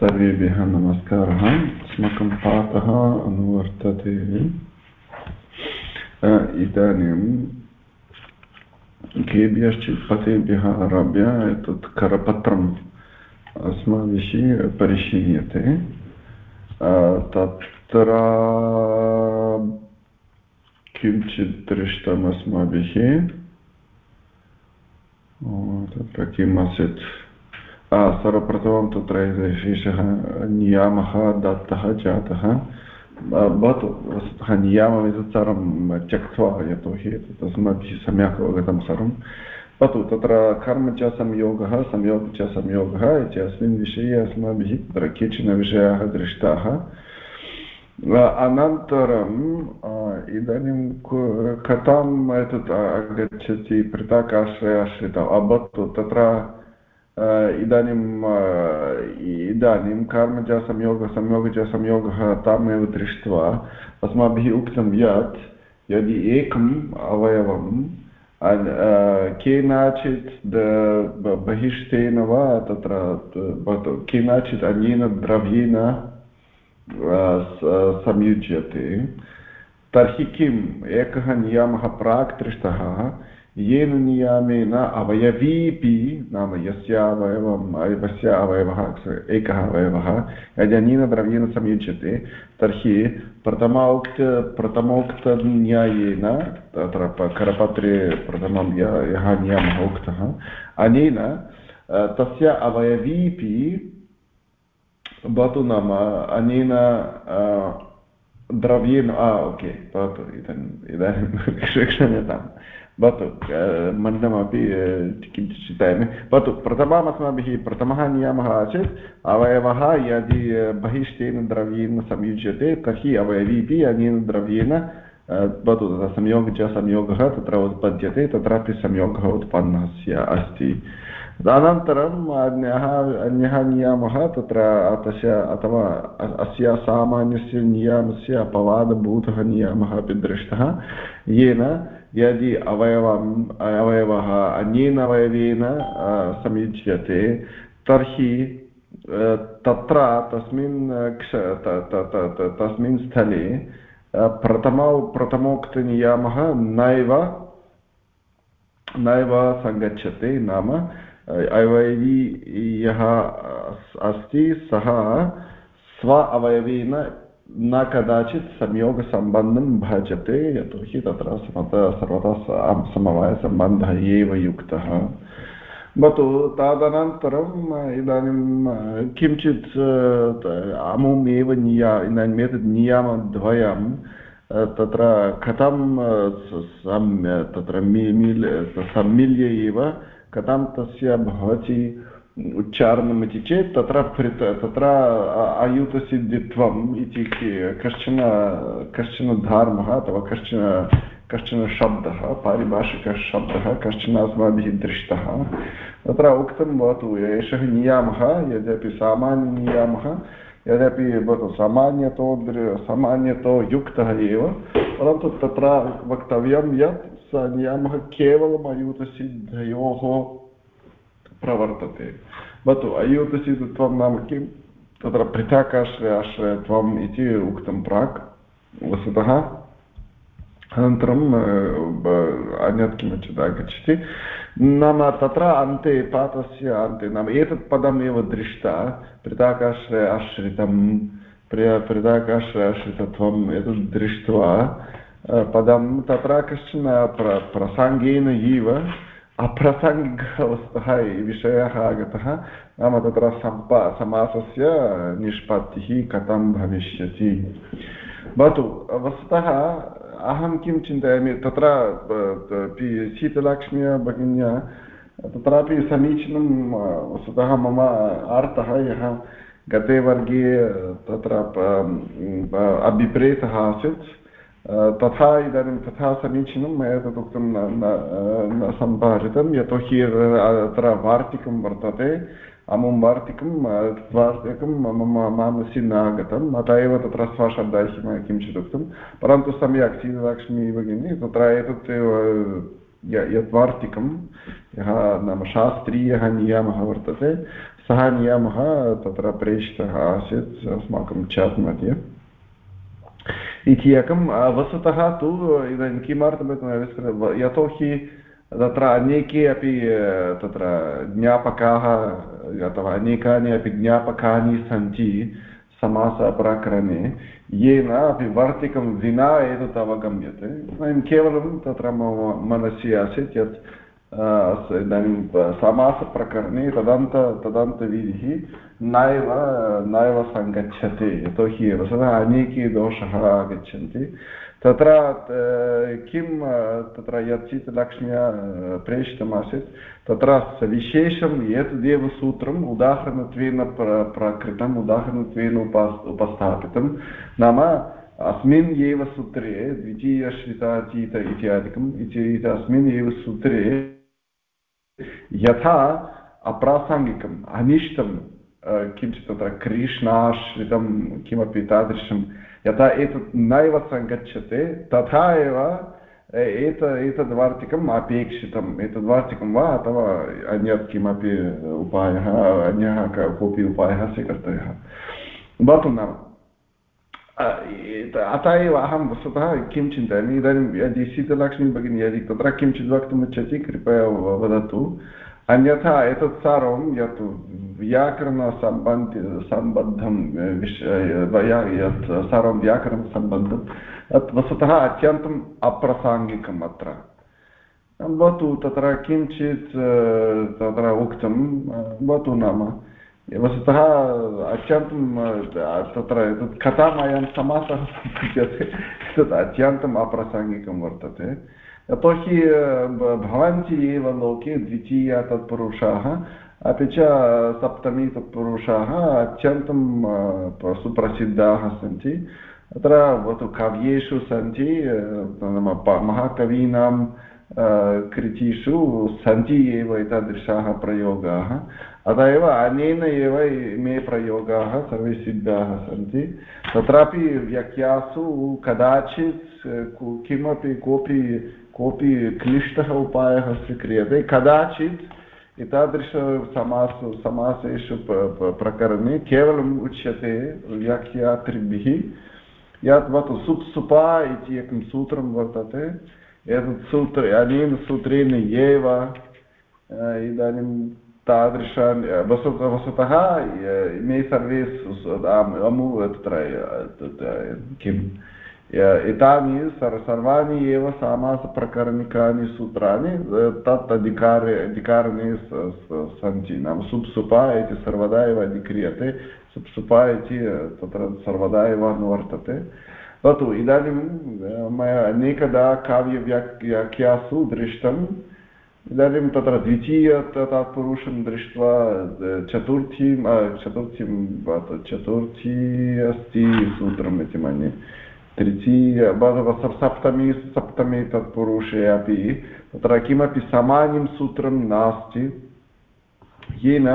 सर्वेभ्यः नमस्कारः। अस्माकं पाठः अनुवर्तते। इदानीं केभ्यश्चित् पतेभ्यः आरभ्य एतत् करपत्रम् अस्माभिः परिशील्यते। तत्र किञ्चित् दृष्टम् तत्र किम् सर्वप्रथमं तत्र विशेषः नियामः, दत्तः, जातः। भवतु वस्तुतः नियामम् एतत् सर्वं त्यक्त्वा यतोहि एतत् अस्माभिः सम्यक् अवगतं सर्वं। भवतु, तत्र कर्म च संयोगः, संयोग च संयोगः इत्यस्मिन् विषये अस्माभिः तत्र केचन विषयाः दृष्टाः। अनन्तरम् इदानीं कथम् एतत् आगच्छति, पृथक् पृथकाश्रयाश्रित भवतु, तत्र इदानीम् इदानीं कर्मजसंयोगसंयोगजसंयोगः तामेव दृष्ट्वा अस्माभिः उक्तं यत् यदि एकम् अवयवं केनचित् बहिष्ठेन वा तत्र भवतु अन्येन द्रव्येण संयुज्यते तर्हि किम् एकः नियमः प्राक् दृष्टः येन नियमेन अवयवीपि नाम यस्य अवयवम् अवयवस्य अवयवः एकः अवयवः, यदि अनेन द्रव्येण संयुज्यते, तर्हि प्रथमोक्त, प्रथमोक्तन्यायेन, तत्र करपत्रे प्रथमं यः नियमः उक्तः, अनेन तस्य अवयवीपि भवतु नाम, अनेन द्रव्येण ओके, भवतु इदानीम् इदानीं क्षम्यताम्। भवतु मण्डमपि किञ्चित् चिन्तयामि। भवतु, प्रथमम् अस्माभिः प्रथमः नियमः आसीत्, अवयवः यदि बहिष्ठेन द्रव्येण संयुज्यते, तर्हि अवयवीपि अनेन द्रव्येण भवतु संयोगः संयोगः तत्र उत्पद्यते, तत्रापि संयोगः उत्पन्नः अस्ति। अनन्तरम् अन्यः अन्यः नियमः, तत्र तस्य, अथवा अस्य सामान्यस्य नियमस्य अपवादभूतः नियमः अपि दृष्टः। येन यदि अवयवम् अवयवः अन्येन अवयवेन संयुज्यते तर्हि तत्र तस्मिन् क्ष तस्मिन् स्थले प्रथमौ, प्रथमोक्तनियमः नैव नैव सङ्गच्छते नाम अवयवी यः अस्ति सः स्व अवयवेन न कदाचित् संयोगसम्बन्धं भजते यतोहि तत्र सर्वदा समवायसम्बन्धः एव युक्तः। भवतु, तदनन्तरम्, इदानीं, किञ्चित् अमुम् एव निया, इदानीम् एतत् नियमद्वयं तत्र कथं तत्र मिल, सम्मिल्य एव कथं तस्य भवति उच्चारणम् इति चेत् तत्र तत्र अयुतसिद्धित्वम् इति कश्चन कश्चन धर्मः अथवा कश्चन कश्चन शब्दः पारिभाषिकशब्दः कश्चन अस्माभिः दृष्टः तत्र उक्तं भवतु एषः नियमः यद्यपि सामान्यनियमः यद्यपि भवतु सामान्यतो सामान्यतो युक्तः एव परन्तु तत्र वक्तव्यं यत् स नियमः केवलम् अयूतसिद्धयोः प्रवर्तते भवतु अयूतसिद्धत्वं नाम किं तत्र पृथकाश्रय आश्रयत्वम् इति उक्तं प्राक् वस्तुतः अनन्तरम् अन्यत् किमचित् आगच्छति नाम तत्र अन्ते पाठस्य अन्ते नाम एतत् पदमेव दृष्टा पृथकाश्रय आश्रितं पृथकाश्रय आश्रितत्वम् एतत् दृष्ट्वा पदं तत्र कश्चन प्र प्रसङ्गेन एव अप्रसङ्गिकवस्तुः विषयः आगतः नाम तत्र सम्प समासस्य निष्पत्तिः कथं भविष्यति? भवतु, वस्तुतः अहं किं चिन्तयामि, तत्र शीतलक्ष्म्या भगिन्या, तत्रापि समीचीनं वस्तुतः मम अर्थः यः गते वर्गे तत्र अभिप्रेतः आसीत्। तथा इदानीं तथा समीचीनं मया तत् उक्तं न सम्पादितं यतोहि अत्र वार्तिकं वर्तते अमुं वार्तिकं वार्तिकं मम मानसि न आगतम् अतः एव तत्र स्वशब्दैः किञ्चित् उक्तं परन्तु सम्यक् श्रीलक्ष्मी भगिनी तत्र एतत् यत् यः नाम शास्त्रीयः नियमः वर्तते सः नियमः तत्र प्रेषितः आसीत् अस्माकं चाट् मध्ये इति एकं वस्तुतः तु इदानीं किमर्थं यतोहि तत्र अनेके अपि तत्र ज्ञापकाः, अथवा अनेकानि अपि ज्ञापकानि सन्ति समासप्रकरणे येन अपि वर्तिकं विना एतत् अवगम्यते। वयं केवलं तत्र मम मनसि आसीत् यत् इदानीं समासप्रकरणे तदन्त तदन्तविधिः नैव नैव सङ्गच्छते यतोहि वस्तुतः अनेके दोषाः आगच्छन्ति तत्र किं तत्र यत् लक्ष्म्या प्रेषितमासीत् तत्र विशेषम् एतदेव सूत्रम् उदाहरणत्वेन प्र प्रकृतम् उदाहरणत्वेन उप उपस्थापितं नाम अस्मिन् एव सूत्रे द्वितीयश्रितातीत इत्यादिकम् इति अस्मिन् एव सूत्रे यथा अप्रासङ्गिकम् अनिष्टं किञ्चित् तत्र कृष्णाश्रितं किमपि तादृशं यथा एतत् नैव सङ्गच्छते, तथा एव एत, एतद्वार्तिकम् अपेक्षितम्। एतद्वार्तिकं वा अथवा अन्यत् किमपि उपायः, अन्यः कोऽपि उपायः स्वीकर्तव्यः? भवतु नाम। अतः एव अहं वस्तुतः किं चिन्तयामि? इदानीं यदि शीतलक्ष्मी भगिनी यदि तत्र किञ्चित् वक्तुमिच्छति कृपया वदतु। अन्यथा एतत् सर्वं यत् व्याकरणसम्बन्ध सम्बद्धं विषय यत् सर्वं व्याकरणसम्बद्धं तत् वस्तुतः अत्यन्तम् अप्रासाङ्गिकम् अत्र। भवतु तत्र किञ्चित् तत्र उक्तं, भवतु नाम। वस्तुतः अत्यन्तं तत्र एतत् कथाम् अयं समासः सम्पद्यते तत् अत्यन्तम् अप्रासङ्गिकं वर्तते। यतोहि भवन्ति एव लोके द्वितीया तत्पुरुषाः, अपि च सप्तमी तत्पुरुषाः अत्यन्तं सुप्रसिद्धाः सन्ति। अत्र काव्येषु सन्ति महाकवीनां कृतिषु सन्ति एव एतादृशाः प्रयोगाः। अतः एव अनेन एव इमे प्रयोगाः सर्वे सिद्धाः सन्ति। तत्रापि व्याख्यासु कदाचित् किमपि कोऽपि कोऽपि क्लिष्टः उपायः स्वीक्रियते कदाचित् एतादृशसमासु समासेषु प्रकरणे केवलम् उच्यते व्याख्यातृभिः। यत् भवतु सुप् सुपा इति एकं सूत्रं वर्तते। एतत् सूत्र, अनेन सूत्रेण एव इदानीं तादृशान् वस्तु वस्तुतः इमे सर्वे अमु, तत्र किम् एतानि सर्वाणि एव समासप्रकरणिकानि सूत्राणि तत् अधिकारे, अधिकारणे सन्ति। नाम सुप्सुपा इति सर्वदा एव अधिक्रियते। सुप्सुपा इति तत्र सर्वदा एव अनुवर्तते। भवतु, इदानीं मया अनेकदा काव्यव्याख्यासु दृष्टम्। इदानीं तत्र द्वितीय तत्पुरुषं दृष्ट्वा चतुर्थीं चतुर्थीं चतुर्थी अस्ति सूत्रम् इति मन्ये। तृतीय सप्तमी सप्तमी तत्पुरुषे अपि तत्र किमपि सामान्यं सूत्रं नास्ति। येन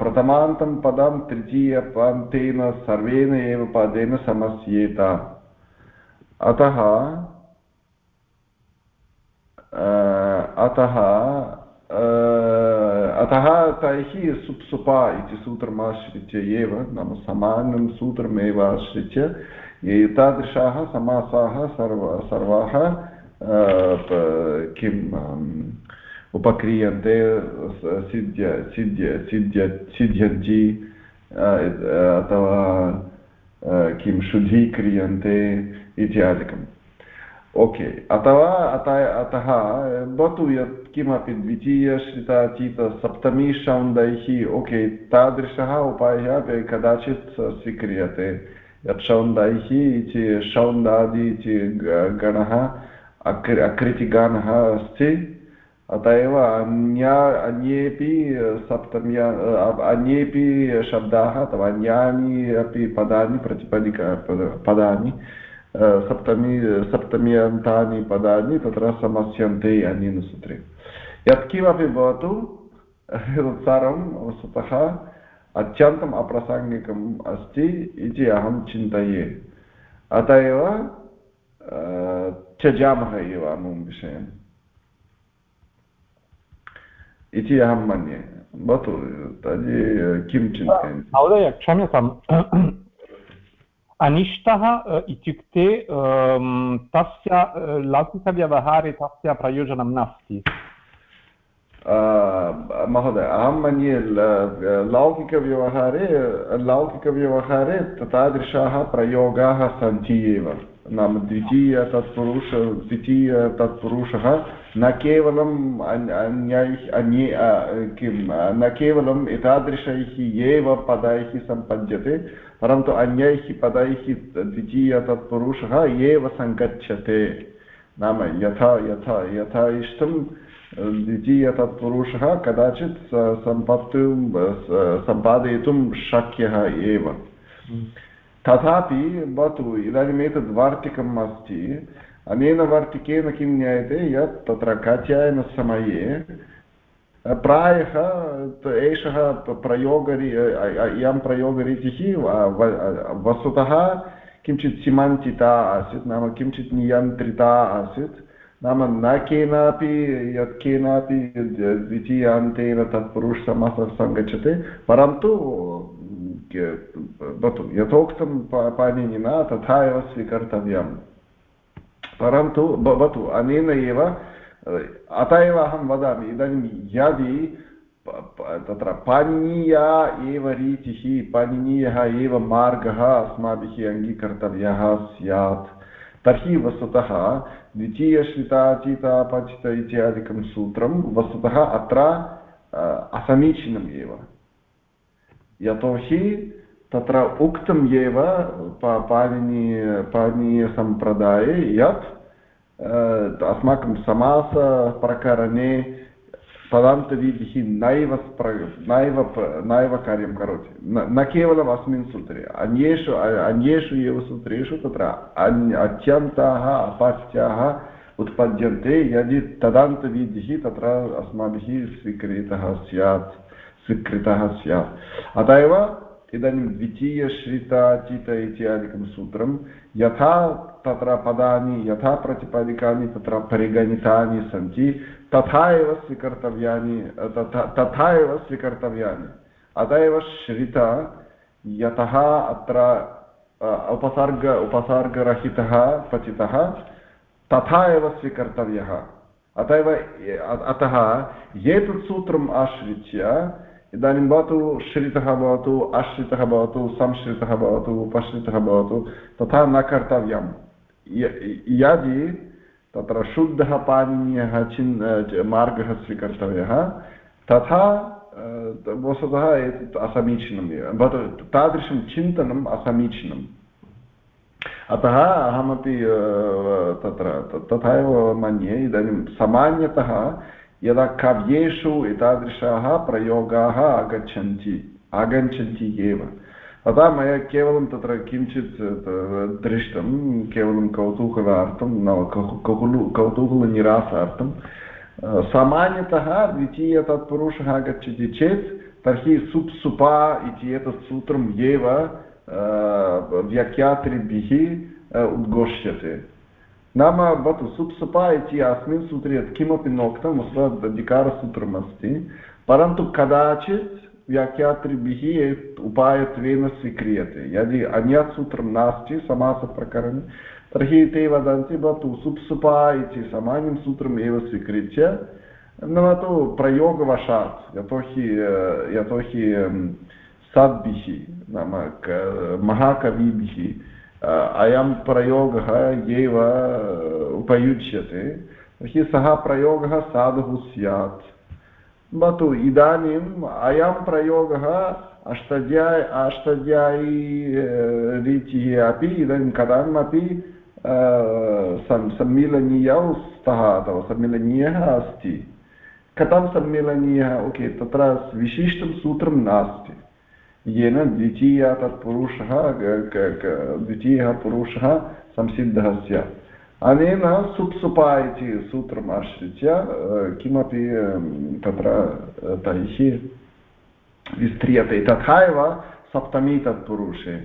प्रथमान्तं पदं तृतीयपान्तेन सर्वेण एव पदेन समस्येत। अतः अतः अतः तैः सुप्सुपा इति सूत्रमाश्रित्य एव, नाम समानं सूत्रमेव आश्रित्य एतादृशाः समासाः सर्व, सर्वाः किम् उपक्रियन्ते सिद्ध्य सिद्ध्य सिद्ध्य, सिद्ध्यन्ति अथवा किं शुद्धीक्रियन्ते इत्यादिकम्। ओके, अथवा अतः अतः भवतु यत् किमपि द्वितीयश्रिताचीतसप्तमी शौन्दैः, ओके, तादृशः उपायः कदाचित् स्वीक्रियते। यत् शौन्दैः इति शौन्दादि इति गणः अकृ अकृतिगणः अस्ति, अत एव अन्या अन्येपि सप्तम्या अन्येपि शब्दाः अथवा अन्यानि अपि पदानि, प्रतिपदिका पदानि सप्तमी सप्तम्यन्तानि पदानि तत्र समस्यन्ते अनेन सूत्रे यत्किमपि भवतु सर्वं वस्तुतः अत्यन्तम् अप्रासङ्गिकम् अस्ति इति अहं चिन्तये अत एव त्यजामः एव अमुं विषयम् इति अहं मन्ये भवतु तर्हि किं चिन्तयन्ति महोदय क्षम्यताम् अनिष्टः इत्युक्ते तस्य लौकिकव्यवहारे तस्य प्रयोजनं नास्ति महोदय अहं मन्ये लौकिकव्यवहारे लौकिकव्यवहारे तादृशाः प्रयोगाः सन्ति एव नाम द्वितीय तत्पुरुष द्वितीय तत्पुरुषः न केवलम् अन्यैः अन्ये किं न केवलम् एतादृशैः एव पदैः सम्पद्यते परन्तु अन्यैः पदैः द्वितीय तत्पुरुषः एव सङ्गच्छते। नाम यथा यथा यथा इष्टं द्वितीयतत्पुरुषः कदाचित् सम्पत्तिं सम्पादयितुं शक्यः एव। तथापि भवतु इदानीम् एतद् वार्तिकम् अस्ति अनेन वार्तिकेन किं ज्ञायते यत् तत्र कात्यायनसमये, प्रायः एषः प्रयोगरी इयं प्रयोगरीतिः वस्तुतः किञ्चित् सीमान्तिता आसीत्, नाम किञ्चित् नियन्त्रिता आसीत्, नाम न केनापि यत् केनापि द्वितीयान्तेन तत्पुरुषसमासः सङ्गच्छते परन्तु भवतु यथोक्तं पाणिनिना तथा एव स्वीकर्तव्यं परन्तु भवतु अनेन एव अत एव अहं वदामि, इदानीं यदि तत्र पाणिनीया एव रीतिः, पाणिनीयः एव मार्गः अस्माभिः अङ्गीकर्तव्यः स्यात्, तर्हि वस्तुतः द्वितीयश्रिताचितापचित इत्यादिकं सूत्रं वस्तुतः अत्र असमीचीनम् एव। यतोहि तत्र उक्तम् एव पाणिनी पाणिनीयसम्प्रदाये यत् अस्माकं समासप्रकरणे पदान्तविधिः नैव नैव नैव कार्यं करोति। न केवलम् अस्मिन् सूत्रे, अन्येषु अन्येषु एव सूत्रेषु तत्र अत्यन्ताः अपास्याः उत्पद्यन्ते, यदि तदान्तविधिः तत्र अस्माभिः स्वीकृतः स्यात् स्वीकृतः स्यात्। अत इदानीं द्वितीयश्रिताचित इत्यादिकं सूत्रं, यथा तत्र पदानि, यथा प्रतिपादिकानि, तत्र परिगणितानि सन्ति, तथा एव स्वीकर्तव्यानि, तथा तथा एव स्वीकर्तव्यानि। अत एव श्रित यतः अत्र उपसर्ग, उपसर्गरहितः पतितः, तथा एव स्वीकर्तव्यः। अत एव, अतः एतत् सूत्रम् आश्रित्य इदानीं भवतु श्रितः भवतु आश्रितः भवतु संश्रितः भवतु उपश्रितः भवतु, तथा न कर्तव्यं यदि तत्र शुद्धः पाणिनीयः चिन् मार्गः स्वीकर्तव्यः, तथा वस्तुतः एतत् असमीचीनम् एव। भवतु, तादृशं चिन्तनम् असमीचीनम्। अतः अहमपि तत्र तथा एव मन्ये, इदानीं सामान्यतः यदा काव्येषु एतादृशाः प्रयोगाः आगच्छन्ति आगच्छन्ति एव। तदा मया केवलं तत्र किञ्चित् दृष्टं, केवलं कौतूहलार्थं, न कौतूहलु कौतूहलनिरासार्थं सामान्यतः द्वितीयतत्पुरुषः आगच्छति चेत् तर्हि सुपा इति एतत् सूत्रम् एव व्याख्यातृभिः उद्घोष्यते। नाम भवतु सुप् सुपा इति अस्मिन् सूत्रे यत् किमपि नोक्तं अधिकारसूत्रम् अस्ति परन्तु कदाचित् व्याख्यातृभिः उपायत्वेन स्वीक्रियते यदि अन्यत् सूत्रं नास्ति समासप्रकरणे तर्हि ते वदन्ति भवतु सुप् सुपा इति सामान्यं सूत्रम् एव स्वीकृत्य न तु प्रयोगवशात् यतोहि यतोहि सद्भिः नाम महाकविभिः अयं प्रयोगः एव उपयुज्यते। तर्हि सः प्रयोगः साधुः स्यात्। भवतु इदानीम् अयं प्रयोगः अष्टाध्यायी अष्टाध्यायी रीतिः अपि इदानीं कथमपि सम्मिलनीयौ स्तः अथवा सम्मिलनीयः अस्ति। कथं सम्मिलनीयः? ओके, तत्र विशिष्टं सूत्रं नास्ति। येन द्वितीयः तत्पुरुषः द्वितीयः पुरुषः संसिद्धः स्यात्। अनेन सुप्सुपा इति सूत्रम् आश्रित्य किमपि तत्र तैः विस्त्रियते। तथा एव सप्तमी तत्पुरुषे।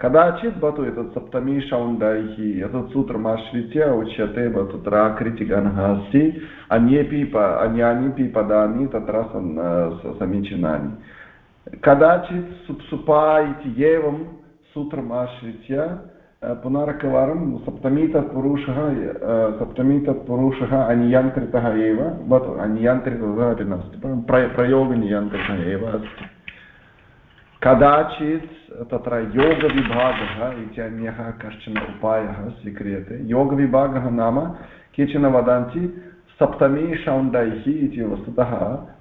कदाचित् भवतु एतत् सप्तमी शौण्डैः, एतत् सूत्रमाश्रित्य उच्यते तत्र आकृतिगणः अस्ति। अन्येपि अन्यान्यपि पदानि तत्र समीचीनानि। कदाचित् सुप्सुपा इति एवं सूत्रमाश्रित्य पुनरेकवारं सप्तमी तत्पुरुषः सप्तमी तत्पुरुषः अनियन्त्रितः एव भवतु अनियन्त्रितः अपि नास्ति प्र प्रयोगनियन्त्रितः एव अस्ति कदाचित् तत्र योगविभागः इति अन्यः कश्चन उपायः स्वीक्रियते योगविभागः नाम केचन वदन्ति सप्तमी शौण्डैः इति वस्तुतः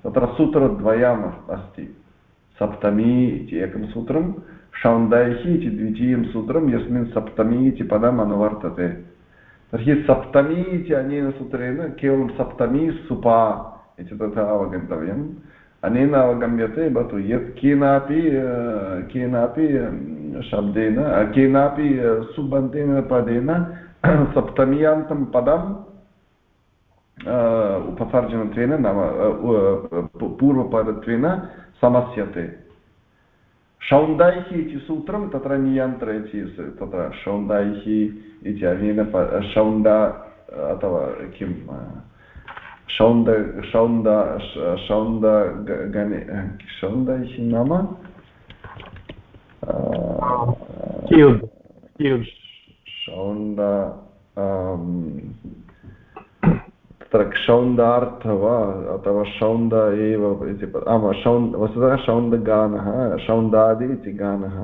तत्र सूत्रद्वयम् अस्ति सप्तमी इति एकं सूत्रं शौण्डैः इति द्वितीयं सूत्रं यस्मिन् सप्तमी इति पदम् अनुवर्तते तर्हि सप्तमी इति अनेन सूत्रेण केवलं सप्तमी सुपा इति तथा अवगन्तव्यम् अनेन अवगम्यते भवतु यत् केनापि केनापि शब्देन केनापि सुबन्तेन पदेन सप्तमीयान्तं पदम् उपसर्जनत्वेन नाम पूर्वपदत्वेन समस्यते शौन्दैः इति सूत्रं तत्र नियन्त्रयति तत्र शौन्दैः इति अनेन शौण्ड अथवा किं शौन्द शौन्द शौन्द गणे शौन्दैः नाम शौन्द तत्र क्षौन्दार्थ वा अथवा शौन्द एव इति आम् शौन् वस्तुतः शौन्दगानः शौन्दादि इति गानः।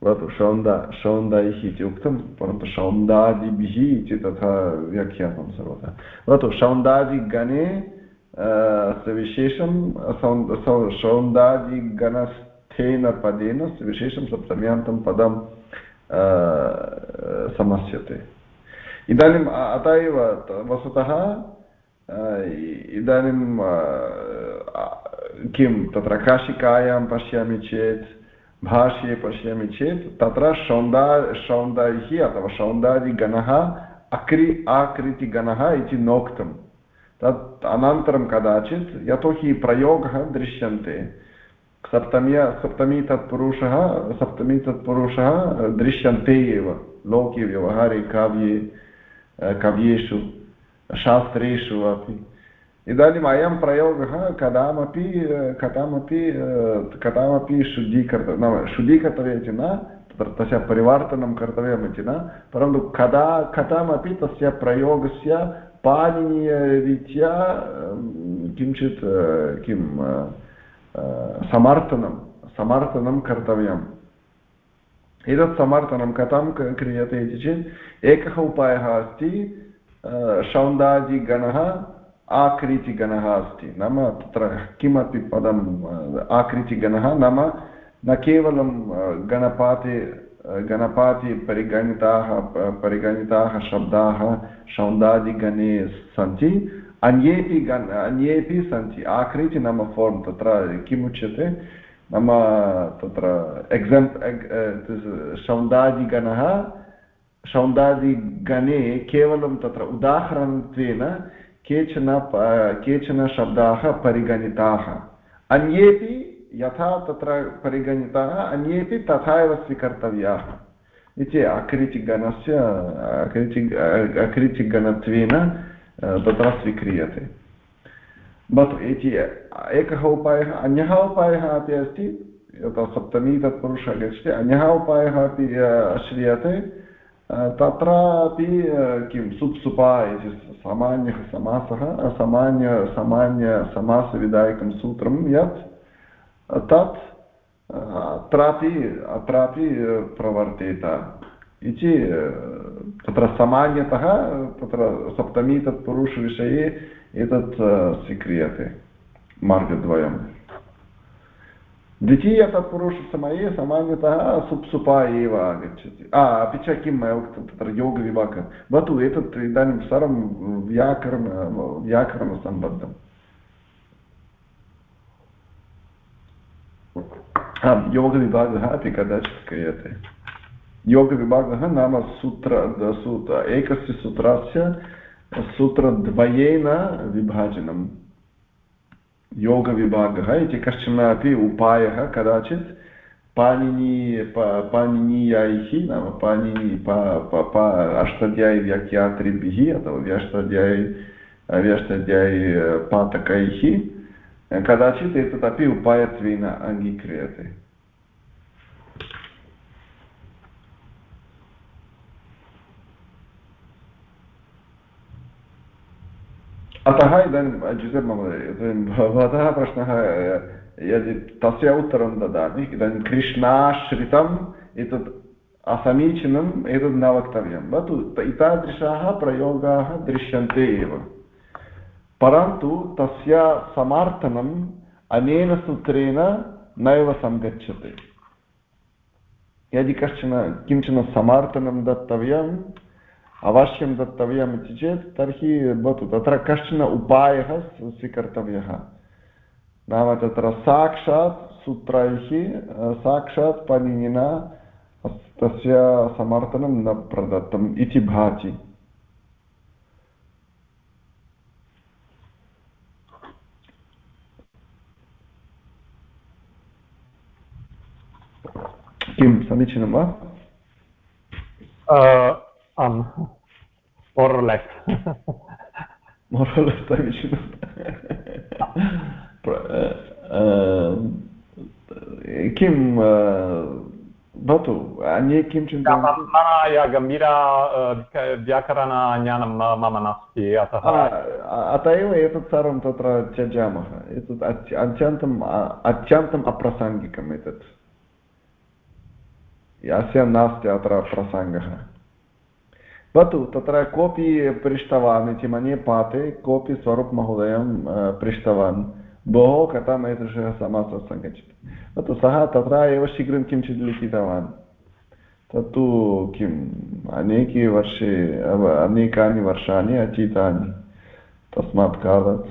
भवतु शौन्द शौन्दैः इति उक्तं, परन्तु शौन्दादिभिः इति तथा व्याख्यातं सर्वदा। भवतु शौन्दादिगणे विशेषं शौन्दादिगणस्थेन पदेन विशेषं सप्तम्यान्तं पदं समस्यते। इदानीम् अत एव वस्तुतः इदानीं किं, तत्र काशिकायां पश्यामि चेत्, भाष्ये पश्यामि चेत्, तत्र शौन्दा, शौन्दैः अथवा शौन्दादिगणः अक्रि, आकृतिगणः इति नोक्तं। तत् अनन्तरं कदाचित् यतोहि प्रयोगः दृश्यन्ते। सप्तम्या, सप्तमी तत्पुरुषः सप्तमी तत्पुरुषः दृश्यन्ते एव, लोके व्यवहारे काव्ये कव्येषु शास्त्रेषु अपि इदानीम् अयं प्रयोगः कदामपि कथमपि कथमपि शुद्धीकर्तव्यं नाम शुद्धीकर्तव्यम् इति न तत्र तस्य परिवर्तनं कर्तव्यम् इति न परन्तु कदा कथमपि तस्य प्रयोगस्य पाणिनीयरीत्या किञ्चित् किं समर्थनं समर्थनं कर्तव्यम् एतत् समर्थनं कथं क्रियते इति चेत् एकः उपायः अस्ति शौन्दादिगणः आकृतिगणः अस्ति नाम तत्र किमपि पदम् आकृतिगणः नाम न केवलं गणपाते गणपाते परिगणिताः परिगणिताः शब्दाः शौन्दादिगणे सन्ति अन्येपि गण अन्येपि सन्ति आकृति नाम फोर्म् तत्र किमुच्यते नाम तत्र एक्साम्प् सौन्दादिगणः, सौन्दादिगणे केवलं तत्र उदाहरणत्वेन केचन केचन शब्दाः परिगणिताः। अन्येपि यथा तत्र परिगणिताः, अन्येपि तथा एव स्वीकर्तव्याः। इति अकृतिगणस्य, अकृति अकृतिगणत्वेन तत्र स्वीक्रियते। भवतु इति एकः उपायः अन्यः उपायः अपि अस्ति यथा सप्तमी तत्पुरुषः गच्छति अन्यः उपायः अपि श्रूयते तत्रापि किं सुप्सुपा इति सामान्यः समासः सामान्य सामान्यसमासविधायकं सूत्रं यत् तत् अत्रापि अत्रापि प्रवर्तेत इति तत्र सामान्यतः तत्र सप्तमी तत्पुरुषविषये एतत् स्वीक्रियते मार्गद्वयं द्वितीयतत्पुरुषसमये सामान्यतः सुप्सुपा एव आगच्छति अपि च किं मया उक्तं तत्र योगविभागः भवतु एतत् इदानीं सर्वं व्याकरण व्याकरणसम्बद्धम् आम् योगविभागः अपि कदाचित् क्रियते योगविभागः नाम सूत्र सूत्र एकस्य सूत्रस्य सूत्रद्वयेन विभाजनं। योगविभागः इति कश्चन अपि उपायः कदाचित् पाणिनी पाणिनीयैः नाम पाणिनि अष्टाध्यायीव्याख्यातृभिः अथवा व्यष्टाध्यायी व्यष्टाध्यायी पाठकैः कदाचित् एतदपि उपायत्वेन अङ्गीक्रियते। अतः इदानीं जुसेप् महोदय भवतः प्रश्नः यदि तस्य उत्तरं ददामि, इदानीं कृष्णाश्रितम् एतत् असमीचीनम् एतत् न वक्तव्यं, भवतु एतादृशाः प्रयोगाः दृश्यन्ते एव। परन्तु तस्य समार्थनम् अनेन सूत्रेण नैव सङ्गच्छते। यदि कश्चन किंचन समार्थनं दत्तव्यं अवश्यं दत्तव्यम् इति चेत् तर्हि भवतु, तत्र कश्चन उपायः स्वीकर्तव्यः। नाम तत्र साक्षात् सूत्रैः साक्षात् पाणिनिना तस्य समर्थनं न प्रदत्तम् इति भाति। किं समीचीनं वा? आम् more or less. More or less समीचीनं किं भवतु अन्ये किं चिन्तयन्ति गम्भीरा व्याकरणज्ञानं मम नास्ति अतः अत एव एतत् सर्वं तत्र त्यजामः एतत् अत्यन्तम् अत्यन्तम् अप्रासङ्गिकम् एतत् अस्य नास्ति अत्र प्रसङ्गः भवतु तत्र कोऽपि पृष्टवान् इति मन्ये पाठे कोऽपि स्वरूपमहोदयं पृष्टवान् भोः कथम् एतादृशः समासः सङ्गच्छति भवतु सः तत्र एव शीघ्रं किञ्चित् लिखितवान् तत्तु किम् अनेके वर्षे अनेकानि वर्षाणि अतीतानि तस्मात् कारणात्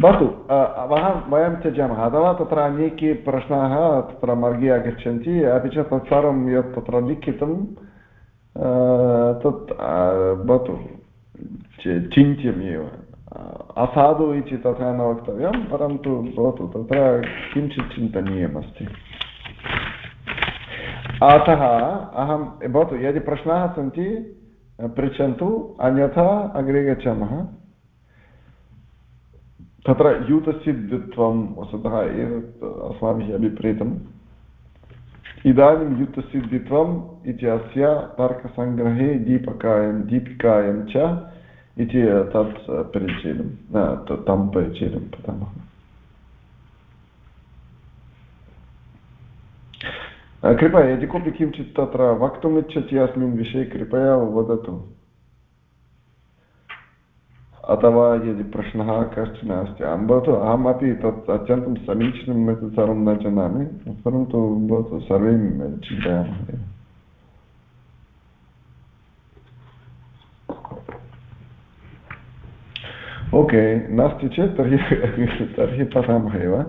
भवतु वयं त्यजामः अथवा तत्र अनेके प्रश्नाः तत्र मार्गे आगच्छन्ति, अपि च तत्सर्वं यत् तत्र लिखितं तत् भवतु चिन्त्यमेव। असाधु इति तथा न वक्तव्यं, परन्तु भवतु तत्र किञ्चित् चिन्तनीयमस्ति। अतः अहं, भवतु, यदि प्रश्नाः सन्ति, पृच्छन्तु, अन्यथा अग्रे गच्छामः। तत्र युतसिद्धित्वं वस्तुतः एतत् अस्माभिः अभिप्रेतम्। इदानीं युतसिद्धित्वम् इत्यस्य तर्कसङ्ग्रहे दीपकायं, दीपिकायं च इति तत् परिचयं तं परिचयं पठामः कृपया यदि कोऽपि किञ्चित् तत्र वक्तुमिच्छति अस्मिन् विषये कृपया वदतु। अथवा यदि प्रश्नः कश्चन अस्ति, अहं भवतु अहमपि तत् अत्यन्तं समीचीनम् एतत् सर्वं न जानामि, परन्तु भवतु सर्वे चिन्तयामः। ओके, नास्ति चेत् तर्हि तर्हि पठामः एव।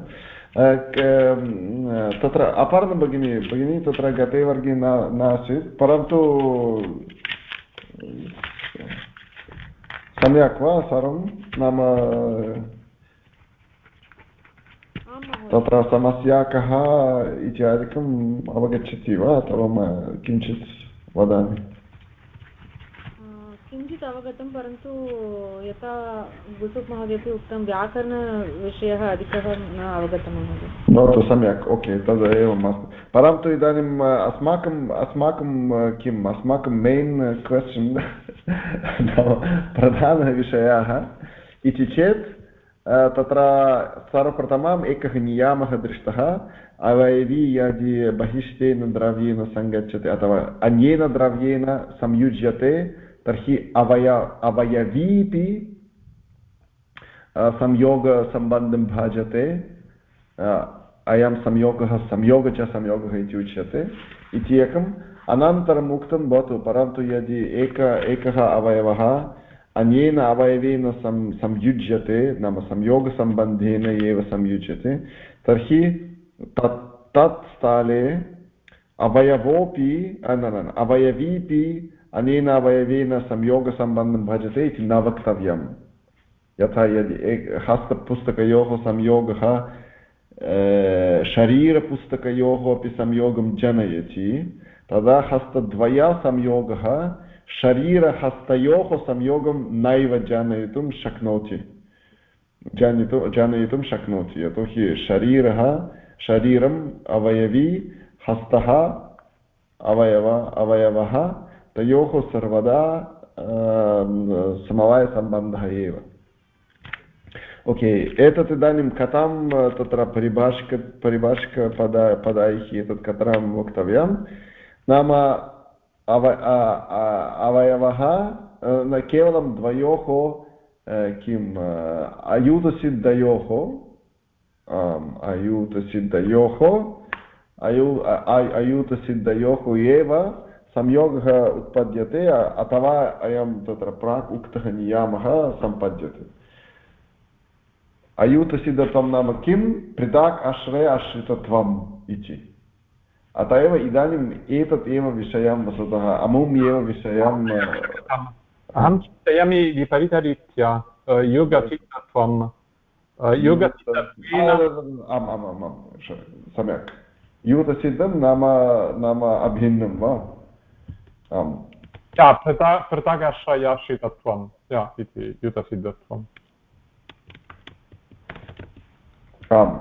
तत्र अपर्णा भगिनी भगिनी, तत्र गते वर्गे न, नासीत्, परन्तु सम्यक् वा? सर्वं? नाम तत्र समस्या कः इत्यादिकम् अवगच्छति वा? अथवा किञ्चित् वदामि? किञ्चित् अवगतं परन्तु यथा गुसुप् महोदय अपि उक्तं, व्याकरणविषयः अधिकः न अवगतं महोदय। भवतु, सम्यक्, ओके, तद् एवम् अस्तु। परन्तु इदानीम् अस्माकम् अस्माकं किम्, अस्माकं मेन् क्वश्चन् प्रधानविषयाः इति चेत् तत्र सर्वप्रथमम् एकः नियामः दृष्टः। अवयवी यदि बहिष्टेन द्रव्येण सङ्गच्छति अथवा अन्येन द्रव्येण संयुज्यते तर्हि अवय, अवयवीपि संयोगसम्बन्धं भजते अयं संयोगः संयोग च संयोगः इति उच्यते। इति एकम् अनन्तरम् उक्तं भवतु, परन्तु यदि एक, एकः अवयवः अन्येन अवयवेन सं, संयुज्यते, नाम संयोगसम्बन्धेन एव संयुज्यते, तर्हि तत् तत् स्थले अवयवोऽपि न, अवयवीपि अनेन अवयवेन संयोगसम्बन्धं भजते इति न वक्तव्यम् यथा यदि एक हस्तपुस्तकयोः संयोगः शरीरपुस्तकयोः अपि संयोगं जनयति तदा हस्तद्वयसंयोगः शरीरहस्तयोः संयोगं नैव जनयितुं शक्नोति जानितु जनयितुं शक्नोति यतोहि शरीरः शरीरम् अवयवी हस्तः अवयव अवयवः तयोः सर्वदा समवायसम्बन्धः एव ओके एतत् इदानीं कथां तत्र परिभाषिक परिभाषिकपद पदैः एतत् कथां वक्तव्यं नाम अव अवयवः न केवलं द्वयोः किम् अयूतसिद्धयोः अयूतसिद्धयोः अयु अयूतसिद्धयोः एव संयोगः उत्पद्यते अथवा अयं तत्र प्राक् उक्तः नियामः सम्पद्यते अयूतसिद्धत्वं नाम किं पृथक् आश्रय आश्रितत्वम् इति अत एव इदानीम् एतत् एव विषयं वस्तुतः अमुम् एव विषयं अहं चिन्तयामि विपरीतरीत्या योगसिद्धत्वं आम् आम् आम् आं सम्यक् यूतसिद्धं नाम नाम अभिन्नं वा आम् पृथगाश्रयाश्रितत्वं इति युतसिद्धत्वम् आम्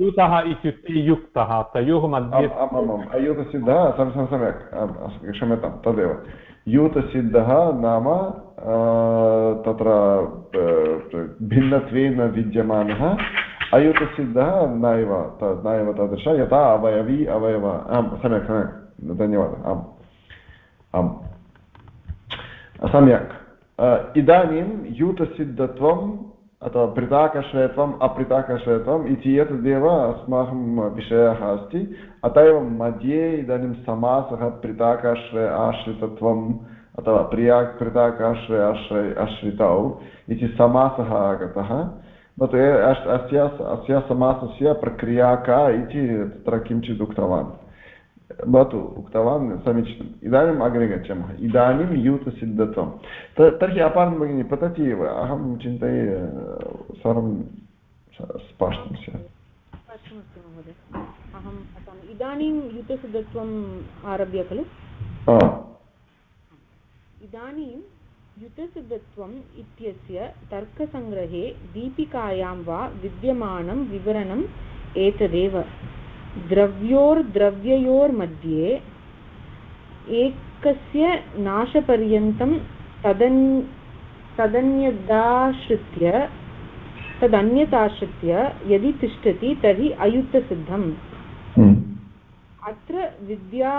युतः इत्युक्ते युक्तः तयोः मध्ये आमाम् अयूतसिद्धः सम्यक् क्षम्यतां तदेव यूतसिद्धः नाम तत्र भिन्नत्वेन विद्यमानः अयुतसिद्धः नैव नैव तादृश, यथा अवयवी, अवयव आं सम्यक् सम्यक्, धन्यवादः, आम् आम्। सम्यक्। इदानीं यूतसिद्धत्वं अथवा पृथाकाश्रयत्वम् अपृथाकाश्रयत्वम् इति एतदेव अस्माकं विषयः अस्ति। अत एव मध्ये इदानीं समासः, पृथाकाश्रय आश्रितत्वम् अथवा प्रिया, पृथाकाश्रय आश्रय, आश्रितौ इति समासः आगतः। भवतु अस्य अस्य समासस्य प्रक्रिया का इति तत्र किञ्चित् उक्तवान् भवतु उक्तवान् समीचीनम् इदानीम् अग्रे गच्छामः इदानीं यूतसिद्धत्वं तर्हि अपारं भगिनी पतति एव अहं चिन्तये सर्वं स्पष्टं स्यात् अहं इदानीं युतसिद्धत्वम् आरभ्य खलु इदानीं युतसिद्धत्वम् इत्यस्य तर्कसङ्ग्रहे दीपिकायां वा विद्यमानं विवरणम् एतदेव द्रव्योर्द्रव्ययोर्मध्ये एकस्य नाशपर्यन्तं तदन्, तदन्यदाश्रित्य तदन्यताश्रित्य यदि तिष्ठति तर्हि अयुक्तसिद्धम् हम्म। अत्र विद्या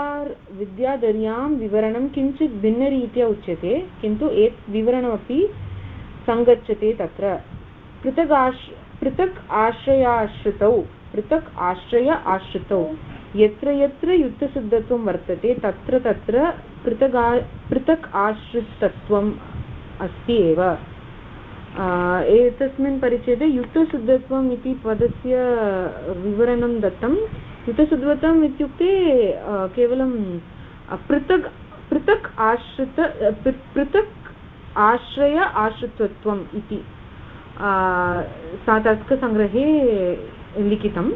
विद्याधर्यां विवरणं किञ्चित् भिन्नरीत्या उच्यते, किन्तु एत् विवरणमपि सङ्गच्छते तत्र। पृथगाश् पृथक् आश्रयाश्रितौ, पृथक् आश्रय आश्रितौ, यत्र यत्र युक्तसिद्धत्वं वर्तते, तत्र तत्र पृथगा, पृथक् आश्रितत्वम् अस्ति एव। एतस्मिन् परिच्छेदे युक्तसिद्धत्वम् इति पदस्य विवरणं दत्तं। युक्तसिद्धत्वम् इत्युक्ते केवलं पृथक् पृथक् आश्रित पृथक् आश्रय आश्रितत्वम् इति सा तर्कसङ्ग्रहे लिखितं।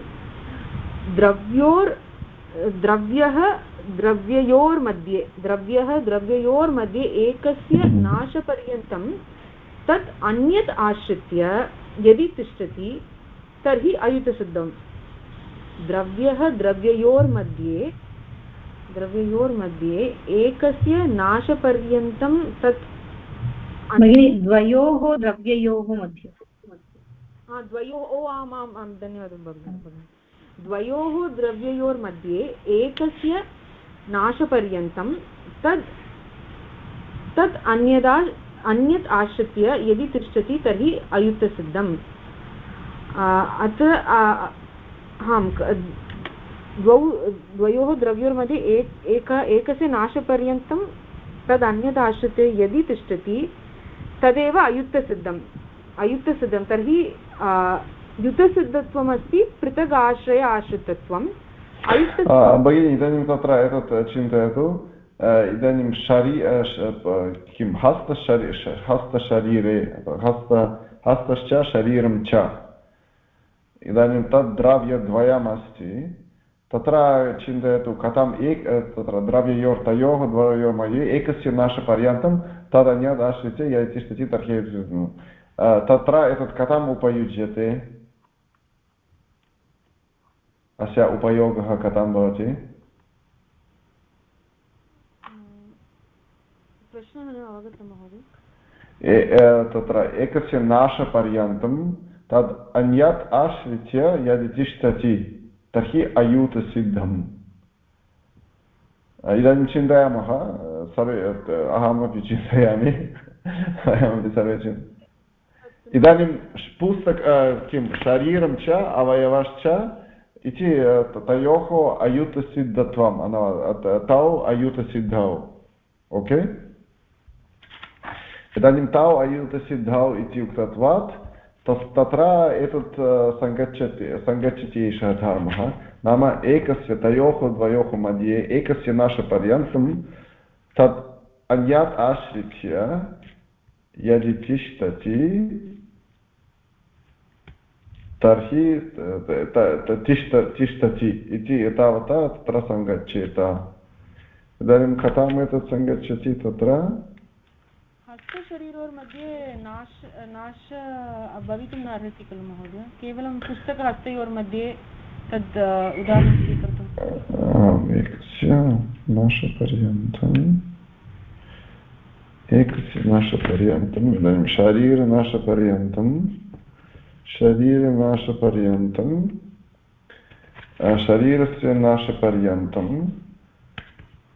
द्रव्योर्, द्रव्यः, द्रव्ययोर्मध्ये द्रव्यः, द्रव्ययोर्मध्ये एकस्य नाशपर्यन्तं तत् अन्यत् आश्रित्य यदि तिष्ठति तर्हि अयुतसिद्धं द्रव्यः द्रव्ययोर्मध्ये द्रव्ययोर्मध्ये एकस्य नाशपर्यन्तं तत् द्वयोः द्रव्ययोः मध्ये। द्वयोः ओ आम् आम् आं धन्यवादः भगिनि द्वयोः द्रव्ययोर्मध्ये एकस्य नाशपर्यन्तं तद् तत् अन्यदा अन्यत् आश्रित्य यदि तिष्ठति तर्हि अयुक्तसिद्धम्। अत्र आम् द्वौ द्वयोः द्रव्योर्मध्ये एक एक एकस्य नाशपर्यन्तं तद् अन्यत् यदि तिष्ठति तदेव अयुक्तसिद्धम्। अयुक्तसिद्धं तर्हि युतसिद्धत्वमस्ति पृथग् आश्रय आश्रितत्वम्। भगिनि इदानीं तत्र एतत् चिन्तयतु। इदानीं शरी किं हस्तशरी हस्तशरीरे हस्त हस्तश्च शरीरं च। इदानीं तद् द्रव्यद्वयम् अस्ति तत्र चिन्तयतु कथम् एक तत्र द्रव्ययोर्तयोः द्वयोर्मध्ये एकस्य नाशपर्यन्तं तदन्यत् आश्रित्य यदि तिष्ठति तर्हि तत्र एतत् कथम् उपयुज्यते? अस्य उपयोगः कथं भवति? तत्र एकस्य नाशपर्यन्तं तद् अन्यत् आश्रित्य यदि तिष्ठति तर्हि अयूतसिद्धम् इदानीं चिन्तयामः सर्वे अहमपि चिन्तयामि अहमपि सर्वे चिन्त इदानीं पुस्तक किं शरीरं च अवयवश्च इति तयोः अयुतसिद्धत्वम् तौ अयुतसिद्धौ ओके इदानीं तौ अयुतसिद्धौ इति उक्तत्वात् तत्र एतत् सङ्गच्छति सङ्गच्छति एषः धर्मः। नाम एकस्य तयोः द्वयोः मध्ये एकस्य नाशपर्यन्तं तत् अन्यात् आश्रित्य यदि तिष्ठति, तर्हि तिष्ठ, तिष्ठति इति एतावता तत्र सङ्गच्छेत। इदानीं कथम् एतत् सङ्गच्छति तत्र? हस्तशरीरोर्मध्ये नाश नाश भवितुं न अर्हति खलु महोदय। केवलं पुस्तकहस्तयोर्मध्ये तद्, उदाहरणं स्वीकर्तुम् एकस्य नाशपर्यन्तम् एकस्य नाशपर्यन्तम् इदानीं शरीरनाशपर्यन्तं शरीरनाशपर्यन्तं शरीरस्य नाशपर्यन्तं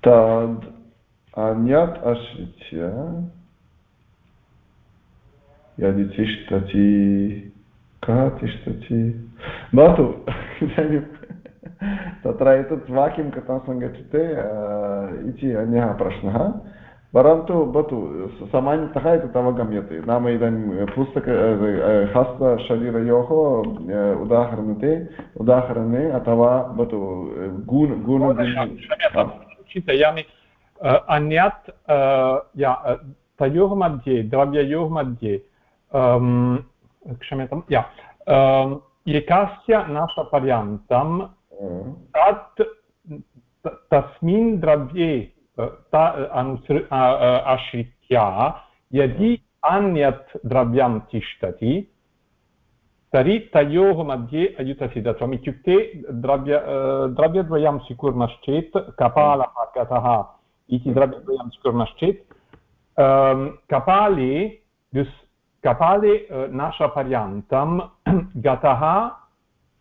तद् अन्यत् आश्रित्य यदि तिष्ठति कः तिष्ठति भवतु इदानीं तत्र एतत् वाक्यं कथं सङ्गच्छते इति अन्यः प्रश्नः परन्तु भवतु सामान्यतः एतत् अवगम्यते नाम इदानीं पुस्तक हस्तशरीरयोः उदाहरणे उदाहरणे अथवा भवतु गुण गुण चिन्तयामि अन्यत् तयोः मध्ये द्रव्ययोः मध्ये क्षम्यतां या एकस्य नाशपर्यन्तं तत् तस्मिन् द्रव्ये अनुसृ आश्रित्य यदि अन्यत् द्रव्यं तिष्ठति तर्हि तयोः मध्ये अयुतसिद्धत्वम् इत्युक्ते द्रव्य द्रव्यद्वयं स्वीकुर्मश्चेत् कपालः गतः इति द्रव्यद्वयं स्वीकुर्मश्चेत् कपाले कपाले नाशपर्यन्तं गतः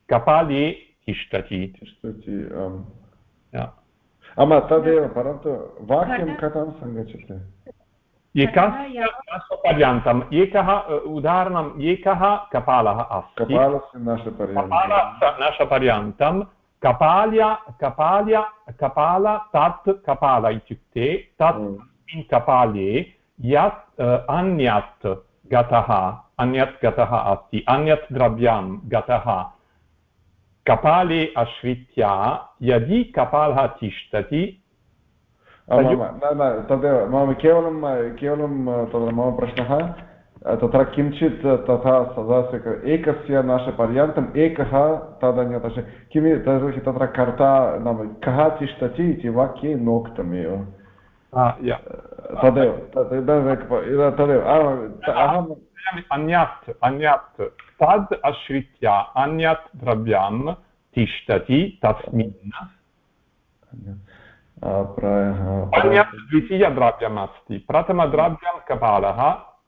कपाले तिष्ठति तिष्ठति आम् तदेव परन्तु वाक्यं कथं सङ्गच्छते एकस्य नाशपर्यन्तम् एकः उदाहरणम् एकः कपालः अस्ति कपालस्य नाशपर्यन्तं नाशपर्यन्तं कपाल्य कपाल्य कपाल तत् कपाल इत्युक्ते तत् कपाले यत् अन्यत् गतः अन्यत् गतः अस्ति। अन्यत् द्रव्यं गतः। कपाले आश्रित्य यदि कपालः तिष्ठति तदेव मम केवलं केवलं तत्र मम प्रश्नः तत्र किञ्चित् तथा सदा एकस्य नाशपर्यन्तम् एकः तदन्यत् किं तत्र कर्ता नाम कः तिष्ठति इति वाक्ये नोक्तमेव। तदेव तदेव अहम् अन्यत् अन्यत् तद् आश्रित्य अन्यत् द्रव्यं तिष्ठति तस्मिन् प्रायः अन्यत् द्वितीयद्रव्यम् अस्ति प्रथमद्रव्यं कपालः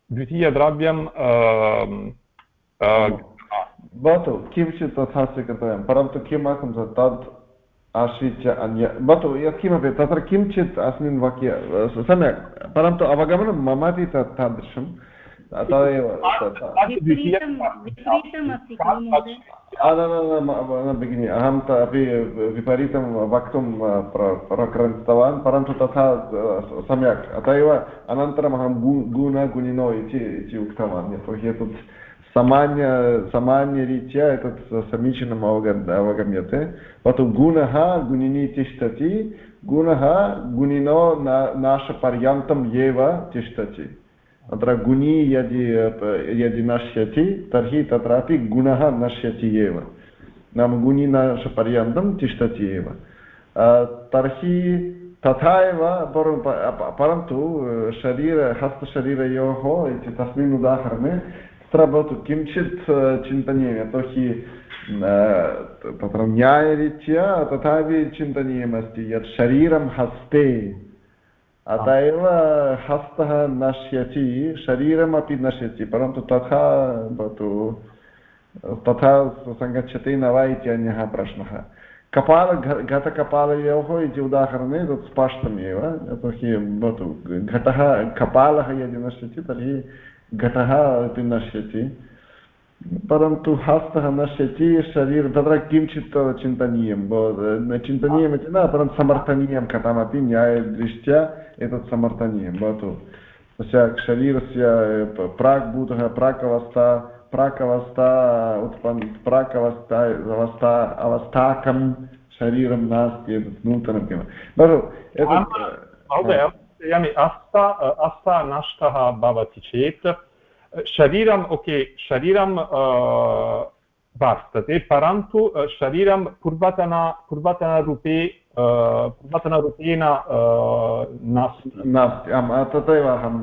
द्वितीयद्रव्यं भवतु किञ्चित् तथा स्वीकृतवान् परन्तु किमर्थं तद् आश्रित्य अन्य भवतु यत्किमपि तत्र किञ्चित् अस्मिन् वाक्ये सम्यक् परन्तु अवगमनं ममापि तत् तादृशं तदेव भगिनि अहं अपि विपरीतं वक्तुं प्रकृतवान् परन्तु तथा सम्यक् अत एव अनन्तरम् अहं गु गुणगुणिनो इति उक्तवान् यतोहि एतत् सामान्य सामान्यरीत्या एतत् समीचीनम् अवग अवगम्यते। भवतु गुणः, गुणिनी तिष्ठति। गुणः, गुणिनो नाशपर्यन्तम् एव तिष्ठति। अत्र गुणी यदि यदि नश्यति, तर्हि तत्रापि गुणः नश्यति एव। नाम गुणिनाशपर्यन्तं तिष्ठति एव। तर्हि तथा एव परन्तु शरीर, हस्तशरीरयोः इति तस्मिन् उदाहरणे तत्र भवतु किञ्चित् चिन्तनीयं यतोहि तत्र न्यायरीत्या तथापि चिन्तनीयमस्ति यत् शरीरं हस्ते अत एव हस्तः नश्यति शरीरमपि नश्यति परन्तु तथा भवतु तथा सङ्गच्छति न वा इति अन्यः प्रश्नः कपाल घटकपालयोः इति उदाहरणे तत् स्पष्टमेव यतोहि भवतु घटः कपालः यदि नश्यति तर्हि घटः अपि नश्यति परन्तु हस्तः नश्यति शरीरं तत्र किञ्चित् चिन्तनीयं चिन्तनीयमिति न परन्तु समर्थनीयं कथमपि न्यायदृष्ट्या एतत् समर्थनीयं भवतु तस्य शरीरस्य प्राग्भूतः प्राक् अवस्था प्राक् अवस्था उत्पन् प्राक् अवस्था अवस्था अवस्थाकं शरीरं नास्ति एतत् नूतनं किम् बहु महोदय यानि अस्त अस्त नष्टः भवति चेत् शरीरम् ओके शरीरं वर्तते परन्तु शरीरं पूर्वतन पूर्वतनरूपे पूर्वतनरूपेण तथैव अहम्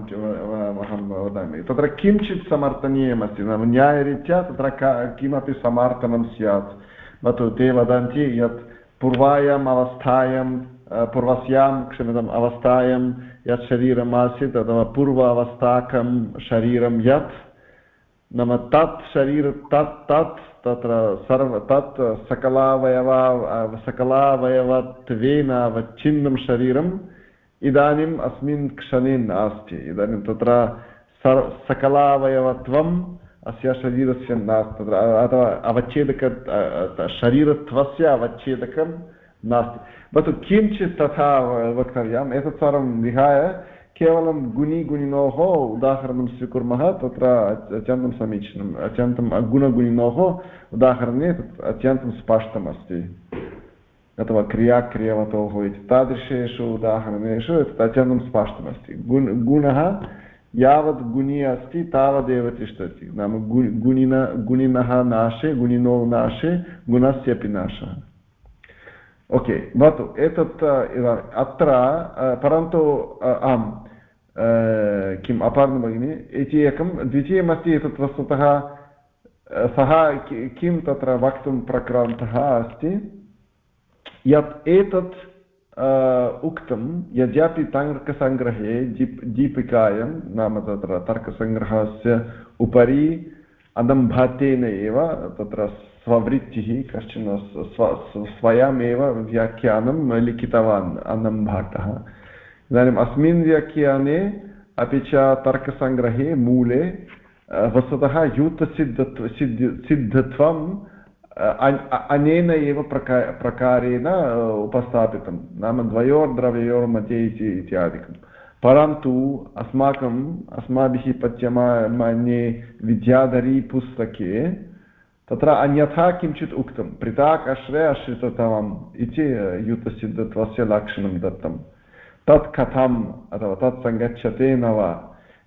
अहं वदामि तत्र किञ्चित् समर्थनीयमस्ति नाम न्यायरीत्या तत्र किमपि समर्थनं स्यात् भवतु ते वदन्ति यत् पूर्वायाम् अवस्थायां पूर्वस्यां क्षम्यताम् अवस्थायां यत् शरीरम् आसीत् अथवा पूर्व अवस्थाकं शरीरं यत्, नाम तत् शरीर, तत् तत्, तत्र सर्व, तत् सकलावयवा, सकलावयवत्वेन अवच्छिन्नं शरीरम् इदानीम् अस्मिन् क्षणे नास्ति। इदानीं तत्र सर् सकलावयवत्वम् अस्य शरीरस्य नास्ति। तत्र अथवा अवच्छेदक शरीरत्वस्य अवच्छेदकं नास्ति। भवतु किञ्चित् तथा वक्तव्यम् एतत् सर्वं विहाय केवलं गुणिगुणिनोः उदाहरणं स्वीकुर्मः तत्र अत्यन्तं समीचीनम् अत्यन्तम् अगुणगुणिनोः उदाहरणे तत् अत्यन्तं स्पष्टमस्ति अथवा क्रियाक्रियवतोः इति तादृशेषु उदाहरणेषु एतत् अत्यन्तं स्पष्टमस्ति गुण गुणः यावत् गुणि अस्ति तावदेव तिष्ठति नाम गुणिन गुणिनः नाशे गुणिनो नाशे गुणस्यपि नाशः ओके भवतु एतत् अत्र परन्तु आम् किम् अपार्न भगिनि इति एकं द्वितीयमस्ति एतत् वस्तुतः सः किं तत्र वक्तुं प्रक्रान्तः अस्ति यत् एतत् उक्तं यद्यपि तर्कसङ्ग्रहे दीप् दीपिकायां नाम तत्र तर्कसङ्ग्रहस्य उपरि अदम्भातेन एव तत्र स्ववृत्तिः कश्चन स्व स्वयमेव व्याख्यानं लिखितवान् अन्नम्भाटः इदानीम् अस्मिन् व्याख्याने अपि च तर्कसङ्ग्रहे मूले वस्तुतः यूतसिद्धत्व सिद्ध सिद्धत्वं अनेन एव प्रका प्रकारेण उपस्थापितं नाम द्वयोर्द्रवयोर्मध्ये इति इत्यादिकं परन्तु अस्माकम् अस्माभिः पच्यमाने विद्याधरीपुस्तके तत्र अन्यथा किञ्चित् उक्तं पृथाकश्रे आश्रितताम् इति युतसिद्धत्वस्य लक्षणं दत्तं तत् कथम् अथवा तत् सङ्गच्छते न वा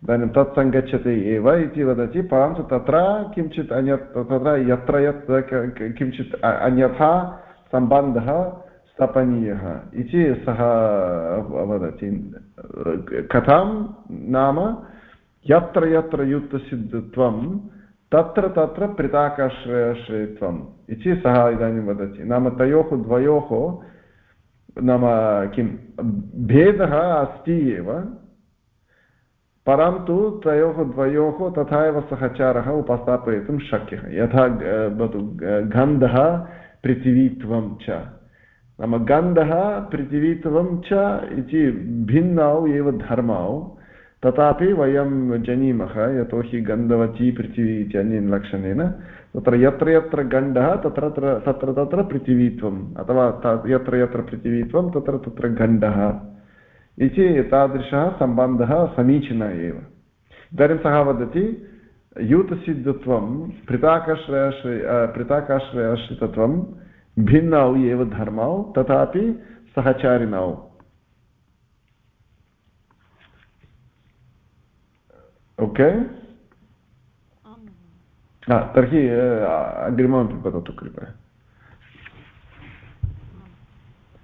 इदानीं तत् सङ्गच्छते एव इति वदति परन्तु तत्र किञ्चित् अन्यत् तत्र यत्र यत् किञ्चित् अन्यथा सम्बन्धः स्थापनीयः इति सः वदति कथं नाम यत्र यत्र युक्तसिद्धत्वं तत्र तत्र पृथाकाश्रयाश्रयत्वम् इति सः इदानीं वदति नाम तयोः द्वयोः नाम किं भेदः अस्ति एव परन्तु तयोः द्वयोः तथा एव सहचारः उपस्थापयितुं शक्यः यथा भवतु गन्धः पृथिवीत्वं च नाम गन्धः पृथिवीत्वं च इति भिन्नौ एव धर्मौ तथापि वयं जानीमः यतोहि गन्धवती पृथिवी इत्यनेन लक्षणेन, तत्र यत्र यत्र गण्डः, तत्र तत्र तत्र पृथिवीत्वम्, अथवा यत्र यत्र पृथिवीत्वं, तत्र तत्र गण्डः इति तादृशः सम्बन्धः समीचीनः एव। इदानीं सः वदति, यूतसिद्धत्वं, पृथाकाश्रयाश्रय पृथाकाश्रयाश्रितत्वं भिन्नौ एव धर्मौ, तथापि सहचारिणौ ओके तर्हि अग्रिममपि वदतु कृपया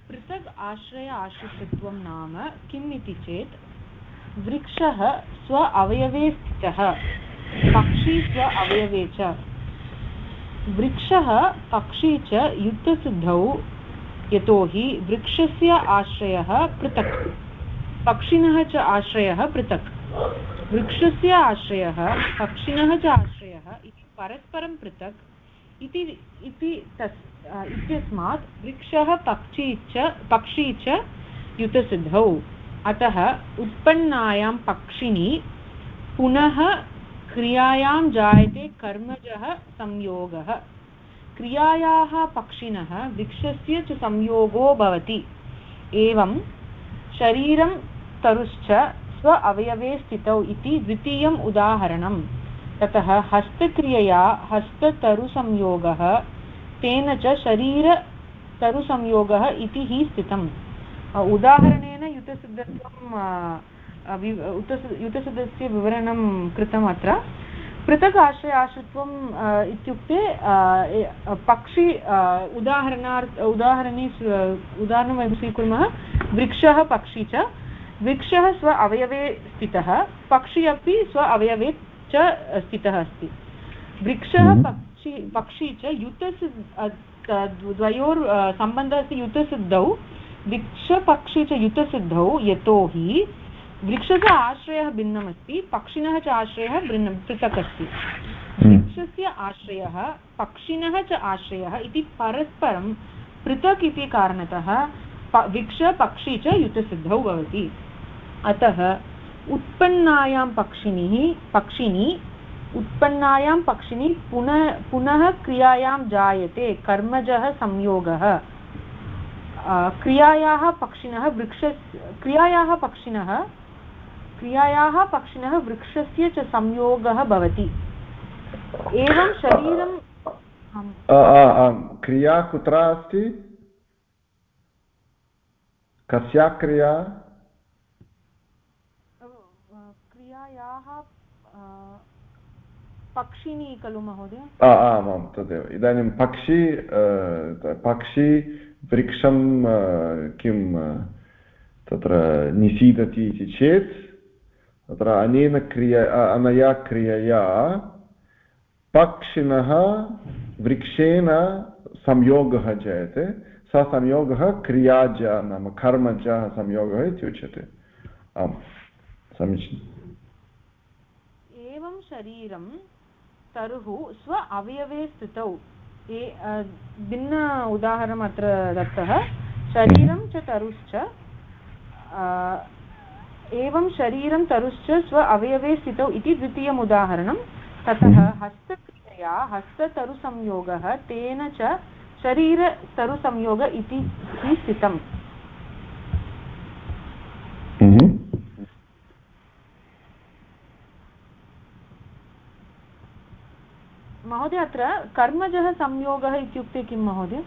पृथक् आश्रय आश्रितत्वं नाम किम् इति चेत् वृक्षः स्व अवयवे स्थितः पक्षी स्व अवयवे च वृक्षः पक्षी च युद्धसिद्धौ यतोहि वृक्षस्य आश्रयः पृथक् पक्षिणः च आश्रयः पृथक् वृक्षस्य आश्रयः, पक्षिणः च आश्रयः इति परस्परं पृथक् इति तस् इत्यस्मात् वृक्षः पक्षी च पक्षी च युतसिद्धौ। अतः उत्पन्नायां पक्षिणी पुनः क्रियायां जायते कर्मजः संयोगः। क्रियायाः पक्षिणः वृक्षस्य च संयोगो भवति। एवं शरीरं तरुश्च स्व अवयवे स्थितौ इति द्वितीयम् उदाहरणं ततः हस्तक्रियया हस्ततरुसंयोगः, तेन च शरीरतरुसंयोगः इति हि स्थितम्। उदाहरणेन युतसिद्धत्वं युतसिद्धस्य विवरणं कृतम् अत्र। पृथक् आश्रय इत्युक्ते पक्षी उदाहरणार्थ उदाहरणे उदाहरणं वयं स्वीकुर्मः, वृक्षः पक्षी च। वृक्षः स्व अवयवे स्थितः पक्षी अपि स्व अवयवे च स्थितः अस्ति वृक्षः हम्म। पक्षी पक्षी च युतसिद्ध द्वयोर् सम्बन्धः अस्ति युतसिद्धौ वृक्षपक्षी च युतसिद्धौ यतोहि वृक्षस्य आश्रयः भिन्नमस्ति पक्षिणः च आश्रयः भिन्नं पृथक् अस्ति हम्म। वृक्षस्य आश्रयः पक्षिणः च आश्रयः इति परस्परं पृथक् इति कारणतः वृक्षपक्षी च युतसिद्धौ भवति अतः उत्पन्नायां पक्षिणिः पक्षिणी, उत्पन्नायां पक्षिणी पुनः पुनः क्रियायां जायते, कर्मजः संयोगः। क्रियायाः पक्षिणः वृक्ष, क्रियायाः पक्षिणः क्रियायाः पक्षिणः वृक्षस्य च संयोगः भवति। एवं शरीरं क्रिया कुत्र अस्ति? कस्या क्रिया क्रियायाः पक्षिणी खलु महोदय? आमां तदेव। इदानीं पक्षी पक्षी वृक्षं किं तत्र निषीदति इति चेत् तत्र अनेन क्रिया अनया क्रियया पक्षिणः वृक्षेण संयोगः जायते। सः संयोगः क्रियाज नाम कर्मजः संयोगः इति उच्यते। आम् समीचीनम्। एवं शरीरं तरुः स्व अवयवे स्थितौ। भिन्न उदाहरणम् अत्र दत्तः। शरीरं च तरुश्च एवं शरीरं तरुश्च स्व अवयवे स्थितौ इति द्वितीयम् उदाहरणं। ततः हस्तक्रियया, हस्ततरुसंयोगः, तेन च शरीरतरुसंयोग इति स्थितम्। महोदय, अत्र कर्मजः संयोगः इत्युक्ते किं महोदय?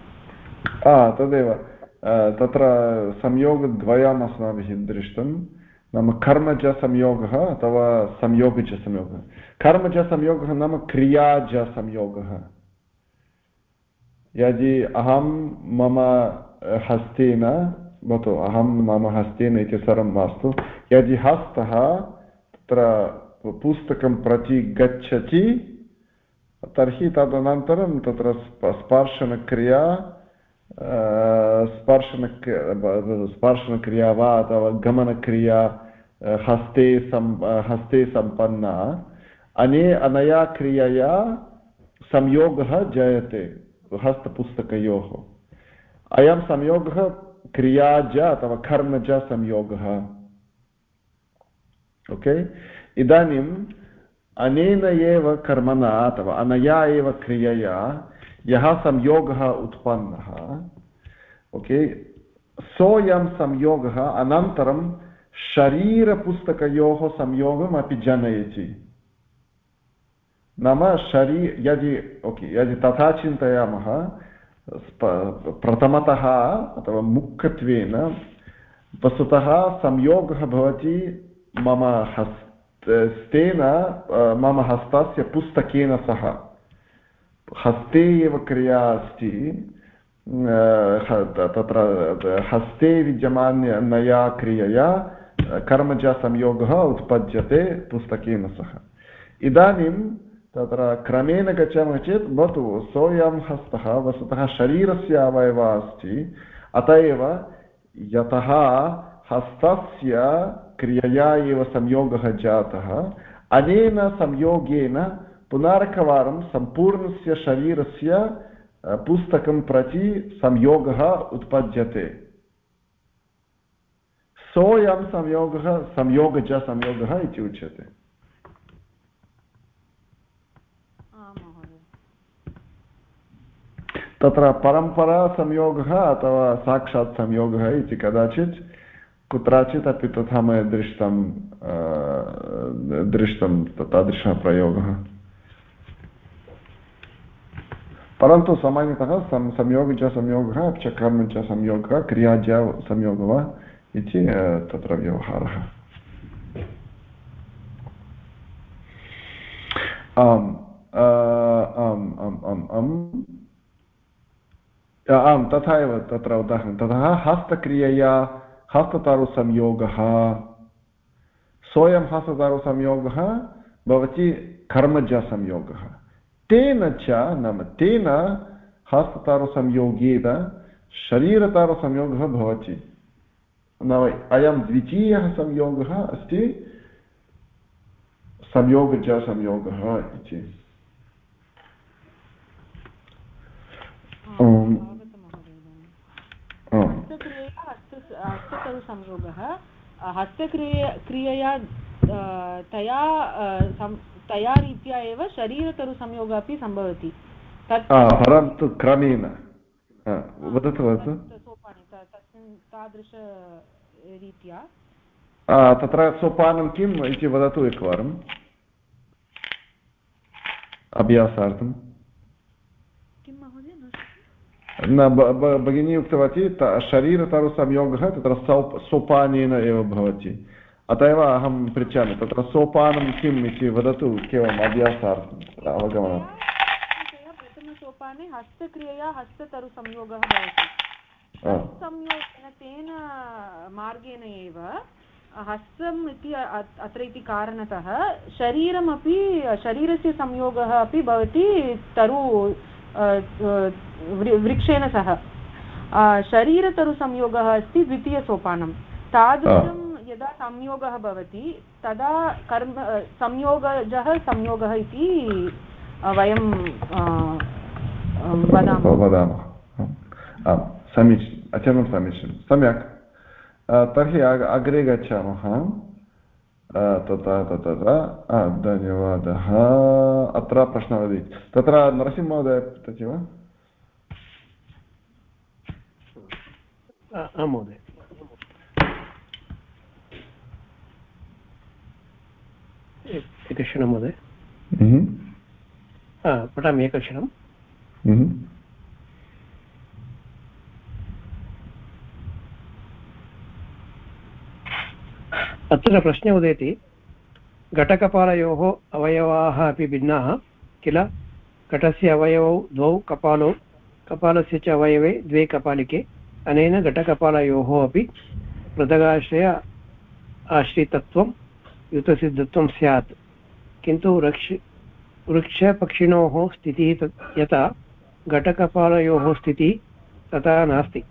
तदेव. तत्र संयोगद्वयम् अस्माभिः दृष्टं. नाम कर्मजसंयोगः अथवा संयोगजसंयोगः कर्मजसंयोगः नाम क्रियाजसंयोगः यदि अहं मम हस्तेन, भवतु, अहं मम हस्तेन इति सर्वं मास्तु यदि हस्तः तत्र पुस्तकं प्रति गच्छति तर्हि तदनन्तरं तत्र स्पर्शनक्रिया स्पर्शन स्पर्शनक्रिया वा अथवा गमनक्रिया हस्ते सम् हस्ते सम्पन्ना अने अनया क्रियया संयोगः जायते हस्तपुस्तकयोः अयं संयोगः क्रियाज अथवा कर्मज संयोगः ओके इदानीं अनेन एव कर्मणा अथवा अनया एव क्रियया, यः संयोगः उत्पन्नः। ओके? सोऽयं संयोगः अनन्तरं शरीरपुस्तकयोः संयोगम् अपि जनयति। नाम शरी, यदि, ओके, यदि तथा चिन्तयामः प्रथमतः अथवा मुख्यत्वेन, वस्तुतः संयोगः भवति मम हस् तेन मम हस्तस्य पुस्तकेन सह हस्ते एव क्रिया अस्ति तत्र हस्ते विद्यमानया क्रियया कर्मजसंयोगः उत्पद्यते पुस्तकेन सह इदानीं तत्र क्रमेण गच्छामः चेत् भवतु सोऽयं हस्तः वस्तुतः शरीरस्य अवयवः अस्ति अत एव यतः हस्तस्य क्रियया एव संयोगः जातः। अनेन संयोगेन पुनरेकवारं सम्पूर्णस्य शरीरस्य पुस्तकं प्रति संयोगः उत्पद्यते। सोऽयं संयोगः संयोगजसंयोगः इति उच्यते। तत्र परम्परासंयोगः अथवा साक्षात् संयोगः इति कदाचित् कुत्रचित् अपि तथा मया दृष्टं दृष्टं तादृशः प्रयोगः। परन्तु सामान्यतः सं, संयोग च संयोगः अपि च संयोगः, क्रिया च संयोगः इति तत्र व्यवहारः। आम् आम् आम् आम् आम्। आम्, तथा एव तत्र उदाहरणं। ततः हस्तक्रियया हस्ततारुसंयोगः सोऽयं हस्ततारुसंयोगः भवति कर्मजसंयोगः तेन च नाम तेन हस्ततारुसंयोगेन शरीरतारुसंयोगः भवति नाम अयं द्वितीयः संयोगः अस्ति संयोगजसंयोगः इति हस्ततरुसंयोगः हस्तक्रिय क्रियया तया तया रीत्या एव शरीरतरुसंयोगः अपि सम्भवति. तत् परन्तु क्रमेण वदतु वदतु. तस्मिन् तादृशरीत्या तत्र सोपानं किम् इति वदतु एकवारम्. न भगिनी उक्तवती शरीरतरुसंयोगः तत्र सौ सोपानेन एव भवति अत एव अहं पृच्छामि तत्र सोपानं किम् इति वदतु केवलम् अभ्यासार्थम् अवगमनात् प्रथमसोपाने हस्तक्रियया हस्ततरुसंयोगः भवति संयोगेन तेन मार्गेण एव हस्तम् इति अत्र इति कारणतः शरीरमपि शरीरस्य संयोगः अपि भवति तरु वृक्षेण सह। शरीरतरुसंयोगः अस्ति द्वितीयसोपानं। तादृशं यदा संयोगः भवति तदा कर्म संयोगजः संयोगः इति वयं वदामः। वदामः। समीचीनम् अत्यन्तं समीचीनं सम्यक्। तर्हि अग्रे गच्छामः। तथा तथा धन्यवादः। अत्र प्रश्नः वदति। तत्र नरसिंहमहोदय पृच्छति वा महोदय। एकक्षणं महोदय। पठामि एकक्षणम्। अत्र प्रश्ने उदेति, घटकपालयोः अवयवाः अपि भिन्नाः किल? घटस्य अवयवौ द्वौ कपालौ, कपालस्य च अवयवे द्वे कपालिके, अनेन घटकपालयोः अपि पृथगाश्रय आश्रितत्वं, युतसिद्धत्वं स्यात्। किन्तु वृक्ष वृक्षपक्षिणोः स्थितिः यथा, घटकपालयोः स्थितिः तथा नास्ति।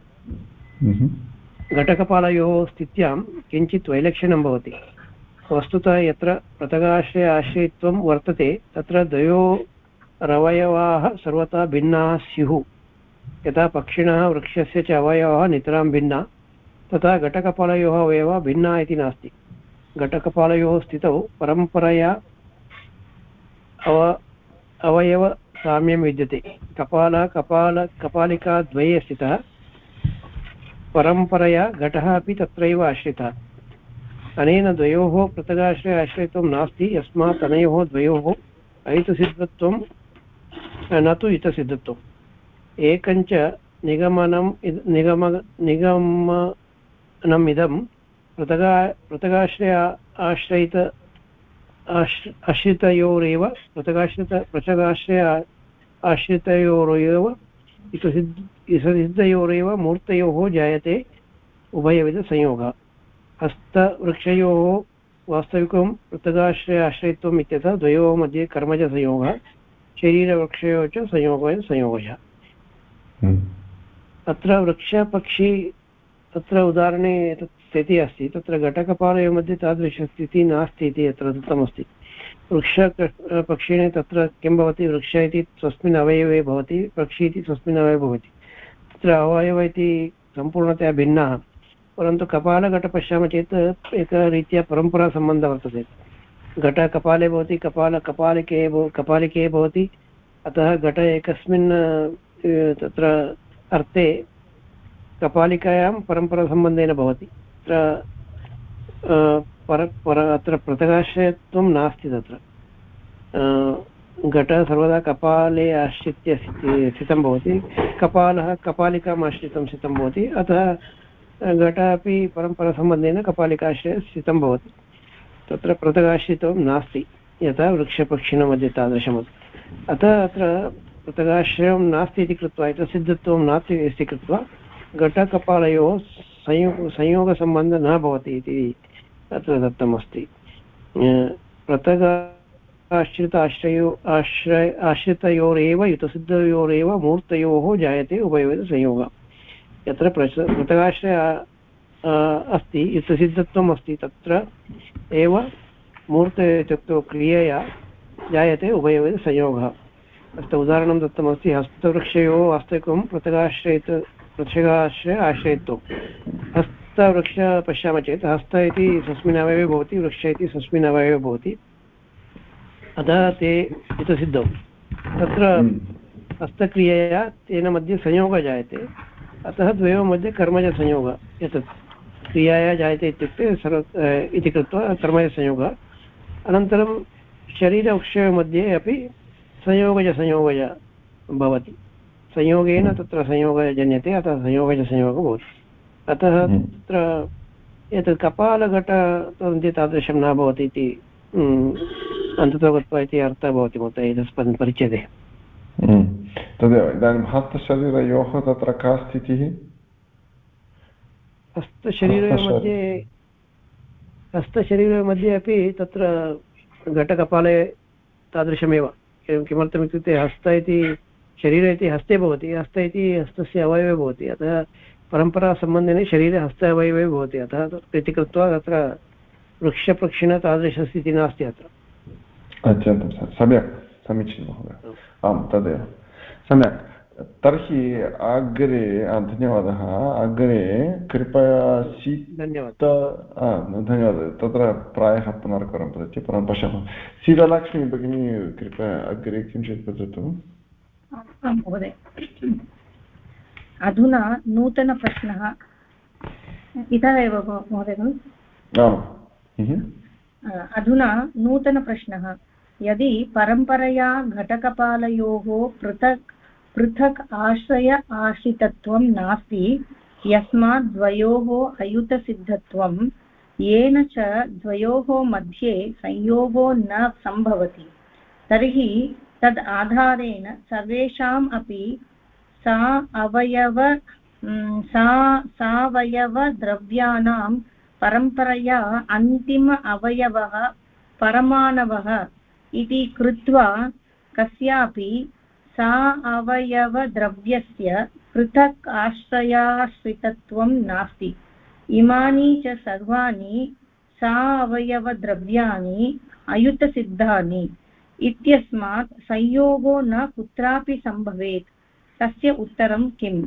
घटकपालयोः स्थित्यां किञ्चित् वैलक्षण्यं भवति। वस्तुतः यत्र पृथगाश्रय आश्रयत्वं वर्तते, तत्र द्वयोरवयवाः सर्वथा भिन्नाः स्युः। यथा पक्षिणः, वृक्षस्य च अवयवः नितरां भिन्ना, तथा घटकपालयोः अवयवः भिन्ना इति नास्ति। घटकपालयोः स्थितौ परम्परया अव अवयवसाम्यं विद्यते। कपाल कपाल कपालिकाद्वये स्थितः। परम्परया घटः अपि तत्रैव आश्रितः। अनेन द्वयोः पृथगाश्रय आश्रयत्वं नास्ति, यस्मात् अनयोः द्वयोः अहितसिद्धत्वं न तु हितसिद्धत्वम्। एकञ्च निगमनं निगम, निगमनम् इदं पृथगा, पृथगाश्रय आश्रयित आश्रितयोरेव, पृथगाश्रित, पृथगाश्रय आश्रितयोरेव सिद्धयोरेव मूर्तयोः जायते उभयविधसंयोगः। हस्तवृक्षयोः वास्तविकं पृथगाश्रय आश्रयत्वम् इत्यतः द्वयोः मध्ये कर्मजसंयोगः शरीरवृक्षयोः च संयोगः संयोगः। हम्म। अत्र वृक्षपक्षी तत्र उदाहरणे एतत् स्थितिः अस्ति तत्र घटकपालयोः मध्ये तादृशस्थितिः नास्ति इति अत्र दत्तमस्ति वृक्ष पक्षिणे तत्र किं भवति? वृक्ष इति स्वस्मिन् अवयवे भवति, पक्षी इति स्वस्मिन् अवयवे भवति। तत्र अवयव इति सम्पूर्णतया भिन्नः, परन्तु कपालघट पश्यामः चेत् एकरीत्या परम्परासम्बन्धः वर्तते। घट कपाले भवति, कपाल कपालिके कपालिके भवति, अतः घट एकस्मिन् तत्र अर्थे कपालिकायां परम्परासम्बन्धेन भवति। तत्र पर पर अत्र पृथगाश्रयत्वं नास्ति तत्र। घटः सर्वदा कपाले आश्रित्य स्थितं भवति। कपालः, कपालिकाम् आश्रितं स्थितं भवति। अतः घटः अपि परम्परासम्बन्धेन कपालिकाश्रये स्थितं भवति। तत्र पृथगाश्रित्वं नास्ति, यथा वृक्षपक्षिणः मध्ये तादृशमस्ति अतः अत्र पृथगाश्रयं नास्ति इति कृत्वा एतत् सिद्धत्वं नास्ति इति कृत्वा, घटकपालयोः संयोग संयोगसम्बन्धः न भवति इति अत्र दत्तमस्ति पृथग आश्रित आश्रयो आश्रय आश्रितयोरेव, युतसिद्धयोरेव, मूर्तयोः जायते उभयविधसंयोगः यत्र पृथगाश्रय अस्ति युतसिद्धत्वम् अस्ति तत्र एव मूर्त इत्युक्तौ क्रियया जायते उभयविधसंयोगः अत्र उदाहरणं दत्तमस्ति, हस्तवृक्षयोः वास्तविकं पृथगाश्रयित पृथगाश्रय आश्रयित्वं। हस्तवृक्ष पश्यामः चेत् हस्त इति स्वस्मिन् अवयवे भवति वृक्ष इति स्वस्मिन् अवयवे भवति। अतः ते हितसिद्धौ। तत्र हम्म। हस्तक्रियया तेन मध्ये संयोगः जायते। अतः द्वयोः मध्ये कर्मजसंयोगः एतत्। क्रियाया जायते इत्युक्ते सर्व इति कृत्वा कर्मजसंयोगः। अनन्तरं शरीरवृक्षमध्ये अपि संयोगजसंयोगज भवति। संयोगेन तत्र संयोगः जन्यते अतः संयोगजसंयोगः भवति। अतः हम्म। तत्र एतत् कपालघट तादृशं न भवति इति अन्ततो गत्वा इति अर्थः भवति महोदय एतस्मिन् परिचयते हम्म। तदेव इदानीं हस्तशरीरयोः तत्र का स्थितिः हस्तशरीरमध्ये हस्तशरीरमध्ये अपि तत्र घटकपाले तादृशमेव किमर्थमित्युक्ते हस्त इति शरीर इति हस्ते भवति हस्त इति हस्तस्य अवयवे भवति अतः परम्परासम्बन्धेन शरीरे हस्त अवयवे भवति अतः इति कृत्वा तत्र वृक्षपक्षिणः तादृशस्थितिः नास्ति अत्र। अत्यन्तं सम्यक् समीचीनं महोदय। आं तदेव। सम्यक्। तर्हि अग्रे धन्यवादः। अग्रे कृपया शीत धन्यवादः। धन्यवादः। तत्र प्रायः पुनर्करं वदति परं पश्यामः। शीतलक्ष्मी भगिनी कृपया अग्रे किञ्चित् वदतु महोदय। अधुना नूतनप्रश्नः। इतः एव महोदय खलु अधुना नूतनप्रश्नः। यदि परम्परया घटकपालयोः पृथक् पृथक् आश्रय आश्रितत्वं नास्ति यस्मात् द्वयोः अयुतसिद्धत्वं येन च द्वयोः मध्ये संयोगो न सम्भवति। तर्हि तद् आधारेण सर्वेषाम् अपि सा अवयव सा सावयवद्रव्याणां परम्परया अन्तिम अवयवः परमाणवः इति कृत्वा कस्यापि सा अवयवद्रव्यस्य पृथक् आश्रयाश्रितत्वं नास्ति। इमानि च सर्वाणि सा अवयवद्रव्याणि अयुतसिद्धानि। इत्यस्मात् संयोगो न कुत्रापि सम्भवेत्। तस्य उत्तरं किम्?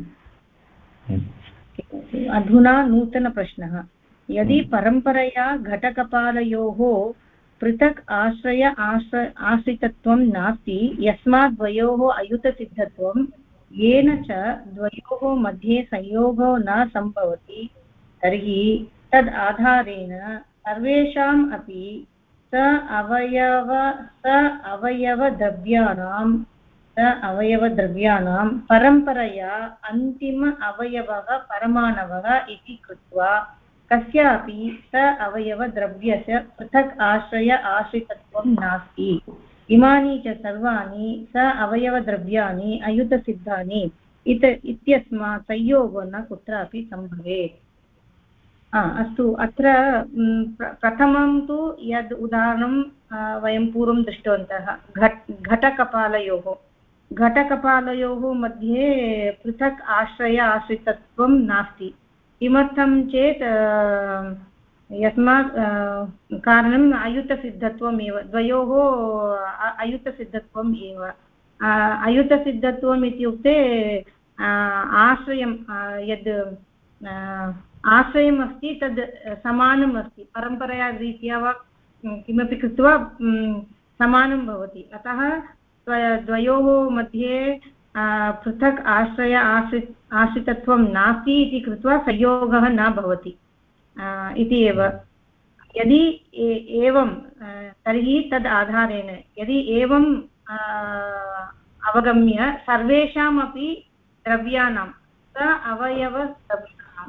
अधुना नूतनप्रश्नः। यदि। परम्परया घटकपालयोः पृथक् आश्रय आश्र आश्रितत्वं नास्ति यस्मात् द्वयोः अयुतसिद्धत्वं येन च द्वयोः मध्ये संयोगो न सम्भवति तर्हि तद् आधारेण सर्वेषाम् अपि स अवयव स अवयवद्रव्याणां अवयवद्रव्याणां परम्परया अन्तिम अवयवः परमाणवः इति कृत्वा कस्यापि स अवयवद्रव्यस्य पृथक् आश्रय आश्रितत्वं नास्ति। इमानि च सर्वाणि स अवयवद्रव्याणि अयुतसिद्धानि इत इत्यस्मात् संयोगो न कुत्रापि सम्भवेत्। अस्तु, अत्र प्रथमं तु यद् उदाहरणं वयं पूर्वं दृष्टवन्तः, घट्, घटकपालयोः। घटकपालयोः मध्ये पृथक् आश्रय आश्रितत्वं नास्ति। किमर्थं चेत् यस्मात् कारणम् अयुतसिद्धत्वम् एव द्वयोः अयुतसिद्धत्वम् एव। अयुतसिद्धत्वम् इत्युक्ते आश्रयं यद् आश्रयम् अस्ति तद् समानम् अस्ति परम्परया रीत्या वा, किमपि कृत्वा समानं भवति। अतः द्वयोः मध्ये पृथक् आश्रय आश्रि आश्रितत्वं नास्ति इति कृत्वा संयोगः न भवति। इति एव। यदि एवं तर्हि तद् आधारेण यदि एवं अवगम्य सर्वेषामपि द्रव्याणां स अवयवद्रव्याणां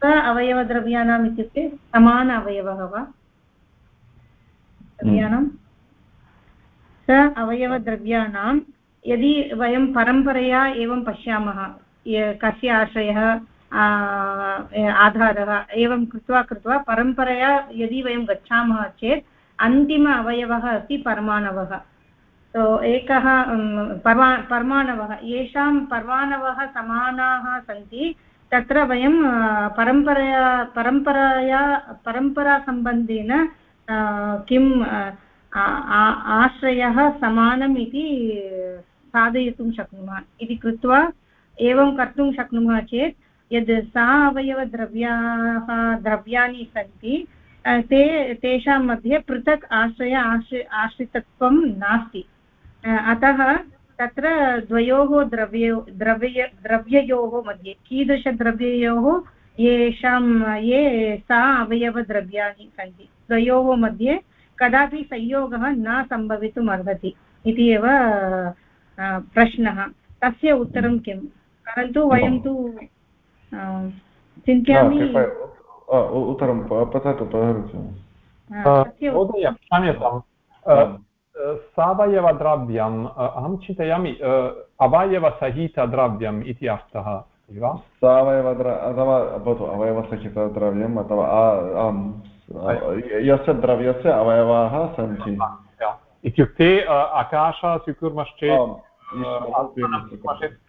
स अवयवद्रव्याणाम् इत्युक्ते समान अवयवः वा? द्रव्याणां? स अवयवद्रव्याणां यदि वयं परम्परया एवं पश्यामः कस्य आश्रयः आधारः, एवं कृत्वा कृत्वा परम्परया यदि वयं गच्छामः चेत् अन्तिम अवयवः अस्ति परमाणवः। तो एकः परमा, परमाणवः, येषां परमाणवः समानाः सन्ति, तत्र वयं परम्परया परम्परया, परम्परासम्बन्धेन किम् आश्रयः समानम् इति साधयितुं शक्नुमः। इति कृत्वा एवं कर्तुं शक्नुमः चेत् यद् सा अवयवद्रव्याः, द्रव्याणि सन्ति ते, तेषां मध्ये पृथक् आश्रय, आश्रि, आश्रितत्वं नास्ति। अतः तत्र द्वयोः द्रव्यो, द्रव्य, द्रव्ययोः मध्ये, कीदृशद्रव्ययोः, येषां, ये सा अवयवद्रव्याणि सन्ति, द्वयोः मध्ये कदापि संयोगः न सम्भवितुम् अर्हति इति एव प्रश्नः। तस्य उत्तरं किं परन्तु वयं तु चिन्तयामि। उत्तरं पठतु महोदय क्षम्यताम् सावयवद्रव्यम् अहं चिन्तयामि अवयवसहितद्रव्यम् इति अर्थः सावयवद्र अथवा भवतु अवयवसहितद्रव्यम् अथवा यस्य द्रव्यस्य अवयवाः सन्ति इत्युक्ते आकाशः स्वीकुर्मश्चेत्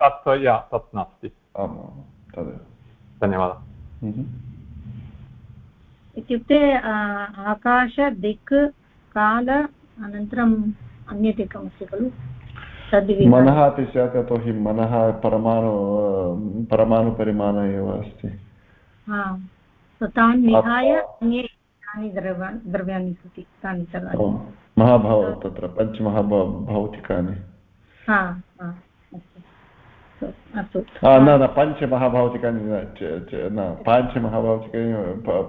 तत् तत् नास्ति धन्यवादः। इत्युक्ते आकाश दिक् काल अनन्तरम् अन्यत् एकमस्ति खलु मनः अपि स्यात् यतोहि मनः परमाणु परमाणुपरिमाण एव अस्ति तान् विहाय अन्ये यानि द्रव्याणि सन्ति तानि सर्वाणि। महाभाव तत्र पञ्चमहाभौतिकानि अस्तु। न न पञ्चमहाभौतिकानि न पञ्चमहाभौतिकानि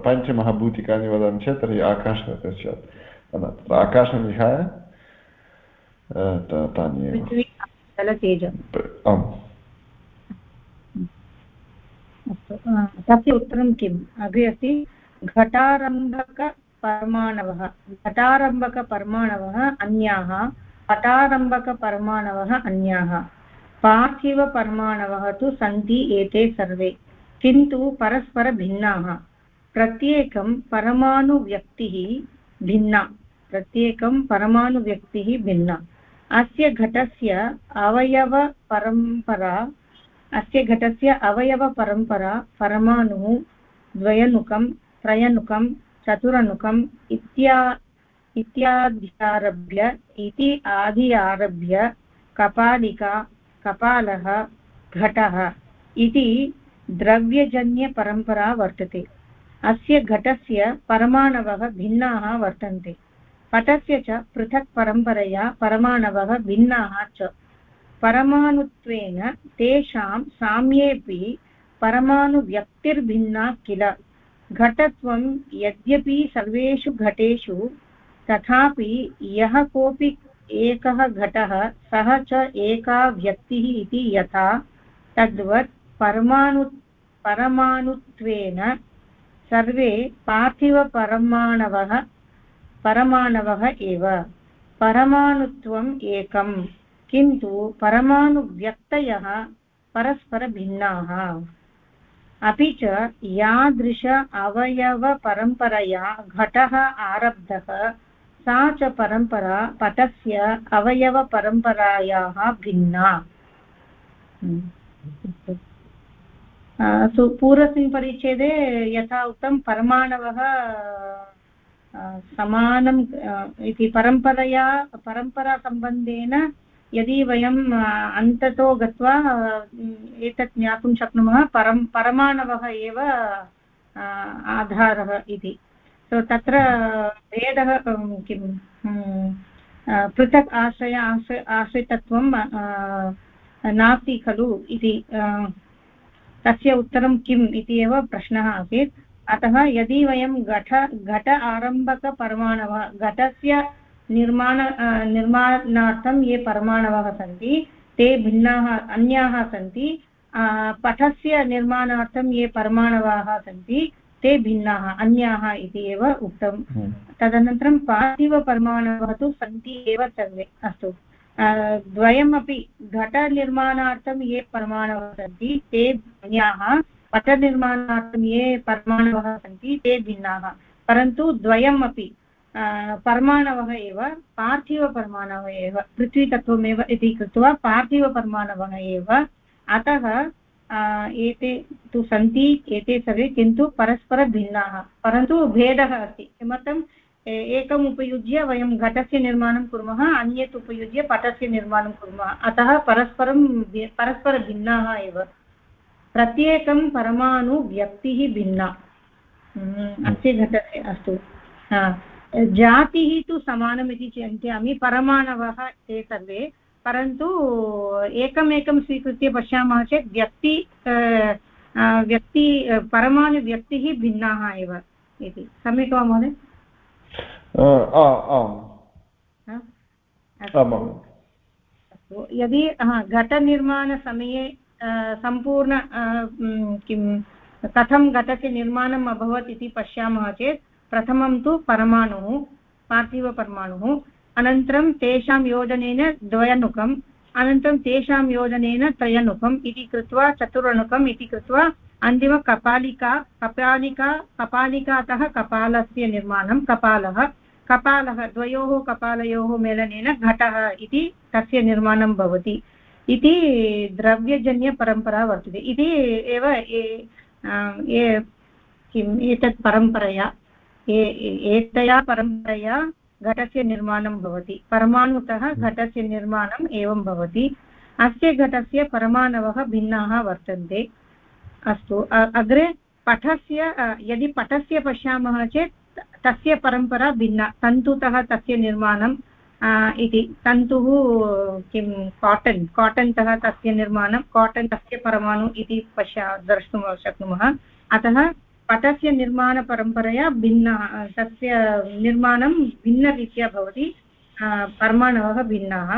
पञ्चमहाभूतिकानि वदामि चेत् तर्हि आकाशः स्यात् आकाशं विहाय तानि आम्। तस्य उत्तरं किम्? अग्रे अस्ति? घटारम्भकपरमाणवः घटारम्भकपरमाणवः अन्याः पटारम्भकपरमाणवः अन्याः। पार्थिवपरमाणवः तु सन्ति एते सर्वे, किन्तु परस्परभिन्नाः प्रत्येकं परमाणुव्यक्तिः भिन्ना, प्रत्येकं परमाणुव्यक्तिः भिन्ना। अस्य घटस्य अवयवपरम्परा अस्य घटस्य अवयवपरम्परा परमाणुः द्वयनुकं त्रयनुकं चतुरनुकम् इत्या इत्याद्यारभ्य इति आदि आरभ्य कपालिका, कपालः, घटः इति द्रव्यजन्यपरम्परा वर्तते। अस्य घटस्य परमाणवः भिन्नाः वर्तन्ते। पटस्य च पृथक् परम्परया परमाणवः भिन्नाः च। परमाणुत्वेन तेषां साम्येऽपि परमाणुव्यक्तिर्भिन्ना किल? घटत्वं यद्यपि सर्वेषु घटेषु, तथापि यः कोऽपि एकः घटः, सः च एका व्यक्तिः इति यथा, तद्वत् परमाणु, परमाणुत्वेन सर्वे पार्थिवपरमाणवः परमाणवः एव। परमाणुत्वम् एकम्, किन्तु परमाणुव्यक्तयः परस्परभिन्नाः अपि च यादृश अवयवपरम्परया घटः आरब्धः, सा च परम्परा पटस्य अवयवपरम्परायाः भिन्ना। सु पूर्वस्मिन् परिच्छेदे यथा उक्तं परमाणवः समानम् इति परम्परया, परम्परासम्बन्धेन यदि वयम् अन्ततो गत्वा एतत् ज्ञातुं शक्नुमः, परं, परमाणवः एव आधारः इति। So, तत्र भेदः किं पृथक् आश्रय आश्रय, आश्रितत्वं नास्ति खलु इति तस्य उत्तरं किम् इति एव प्रश्नः आसीत्। अतः यदि वयं घट घट आरम्भकपरमाणवः, घटस्य निर्माण निर्माणार्थं ये परमाणवः सन्ति ते भिन्नाः अन्याः सन्ति पटस्य निर्माणार्थं ये परमाणवः सन्ति ते भिन्नाः अन्याः इति एव उक्तं। हम्म। तदनन्तरं पार्थिवपरमाणवः तु सन्ति एव सर्वे अस्तु। द्वयमपि घटनिर्माणार्थं ये परमाणवः सन्ति ते अन्याः पटनिर्माणार्थं ये परमाणवः सन्ति ते भिन्नाः। परन्तु द्वयमपि परमाणवः एव पार्थिवपरमाणवः एव पृथ्वीतत्त्वमेव इति कृत्वा पार्थिवपरमाणवः एव अतः एते तु सन्ति एते सर्वे किन्तु परस्परभिन्नाः परन्तु भेदः अस्ति किमर्थम् एकम् उपयुज्य वयं घटस्य निर्माणं कुर्मः अन्यत् उपयुज्य पटस्य निर्माणं कुर्मः अतः परस्परं परस्परभिन्नाः एव प्रत्येकं परमाणु व्यक्तिः भिन्ना अस्य घटस्य अस्तु जातिः तु समानमिति चिन्तयामि परमाणवः ते सर्वे परन्तु एकमेकं स्वीकृत्य पश्यामः चेत् व्यक्ति व्यक्ति परमाणुव्यक्तिः भिन्नाः एव इति। सम्यक् वा महोदय? यदि घटनिर्माणसमये सम्पूर्ण किं कथं घटस्य निर्माणम् अभवत् इति पश्यामः चेत् प्रथमं तु परमाणुः पार्थिवपरमाणुः अनन्तरं तेषां योजनेन द्वयनुकम् अनन्तरं तेषां योजनेन त्रयनुकम् इति कृत्वा चतुरणुकम् इति कृत्वा अन्तिमकपालिका कपालिका कपालिकातः कपालस्य निर्माणं कपालः कपालः द्वयोः कपालयोः मेलनेन घटः इति तस्य निर्माणं भवति इति द्रव्यजन्यपरम्परा वर्तते इति एव किम् एतत् परम्परया एतया परम्परया घटस्य निर्माणं भवति। परमाणुतः हम्म। घटस्य निर्माणम् एवं भवति। अस्य घटस्य परमाणवः भिन्नाः वर्तन्ते। अस्तु अग्रे पटस्य यदि पटस्य पश्यामः चेत् तस्य परम्परा भिन्ना। तन्तुतः तस्य निर्माणं इति। तन्तुः किं काटन्। काटन् तः तस्य निर्माणं काटन् तस्य परमाणु इति पश्या द्रष्टुं शक्नुमः। अतः पटस्य निर्माणपरम्परया भिन्ना तस्य निर्माणं भिन्नरीत्या भवति परमाणवः भिन्नाः।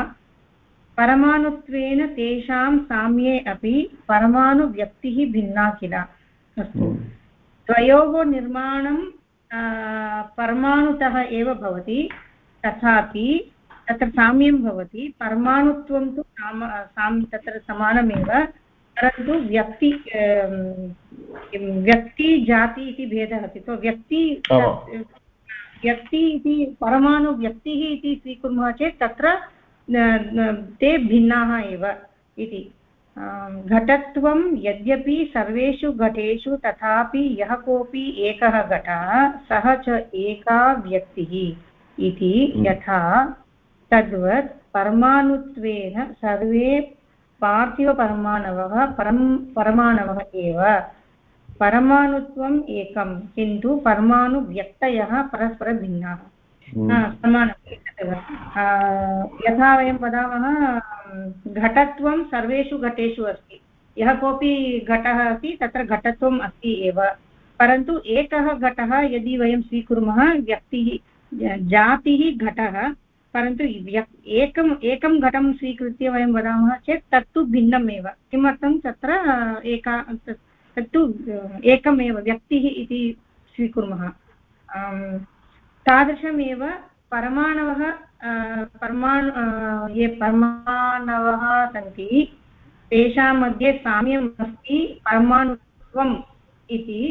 परमाणुत्वेन तेषां साम्ये अपि परमाणुव्यक्तिः भिन्ना किल? अस्तु। द्वयोः निर्माणं परमाणुतः एव भवति तथापि तत्र साम्यं भवति परमाणुत्वं तु साम तत्र समानमेव। परन्तु व्यक्ति व्यक्ति जाति इति भेदः अस्ति। तो व्यक्ति व्यक्ति इति परमाणुव्यक्तिः इति स्वीकुर्मः चेत् तत्र ते भिन्नाः एव इति। घटत्वं यद्यपि सर्वेषु घटेषु तथापि यः कोऽपि एकः घटः सः च एका व्यक्तिः इति हम्म। यथा तद्वत् परमाणुत्वेन सर्वे पार्थिवपरमाणवः परं परमाणवः एव। परमाणुत्वम् एकं किन्तु परमाणुव्यक्तयः परस्परभिन्नाः। हम्म। समानं यथा वयं वदामः घटत्वं सर्वेषु घटेषु अस्ति। यः कोऽपि घटः अस्ति तत्र घटत्वम् अस्ति एव। परन्तु एकः घटः यदि वयं स्वीकुर्मः व्यक्तिः जातिः घटः परन्तु एकम् एकं घटं स्वीकृत्य वयं वदामः चेत् तत्तु भिन्नम् एव किमर्थं तत्र, एका तत्तु एकमेव व्यक्तिः इति स्वीकुर्मः। तादृशमेव परमाणवः परमाणु ये परमाणवः सन्ति, तेषां मध्ये साम्यम् अस्ति परमाणुत्वम् इति,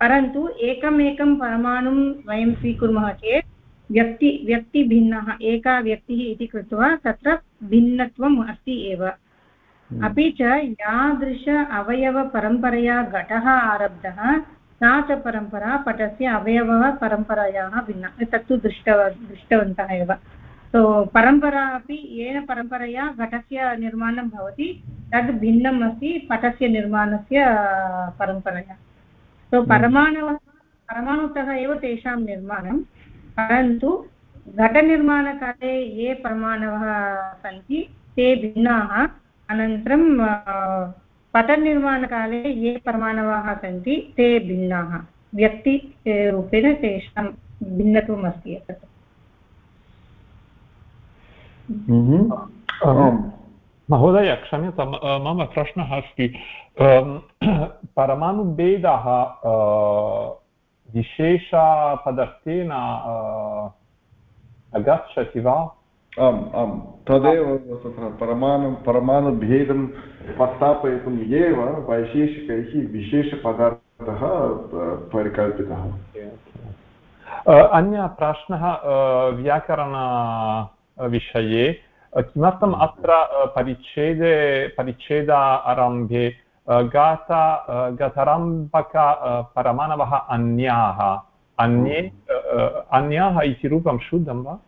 परन्तु एकमेकं परमाणुं वयं स्वीकुर्मः चेत् व्यक्ति व्यक्तिभिन्नः एका व्यक्तिः इति कृत्वा तत्र भिन्नत्वम् अस्ति एव। हम्म। अपि च यादृश अवयवपरम्परया घटः आरब्धः सा च परम्परा पटस्य अवयवः परम्परायाः भिन्ना। तत्तु दृष्टव दृष्टवन्तः एव। सो परम्परा अपि येन परम्परया घटस्य निर्माणं भवति तद् भिन्नम् अस्ति पटस्य निर्माणस्य परम्परया। सो परमाणवः परमाणुतः एव तेषां निर्माणं परन्तु घटनिर्माणकाले ये परमाणवः सन्ति ते भिन्नाः अनन्तरं पटनिर्माणकाले ये परमाणवः सन्ति ते भिन्नाः व्यक्तिरूपेण तेषां भिन्नत्वम् अस्ति तत् महोदय क्षम्यतां मम प्रश्नः अस्ति परमाणुभेदः विशेषपदार्थेन आगच्छति वा आम् आम् तदेव तत्र परमाणु परमाणुभेदं प्रस्थापयितुम् एव वैशेषिकैः विशेषपदार्थः परिकल्पितः अन्यः प्रश्नः व्याकरणविषये किमर्थम् अत्र परिच्छेदे परिच्छेद आरम्भे गात गतरम्भक परमाणवः अन्याः अन्ये अन्याः इति रूपं शुद्धं वा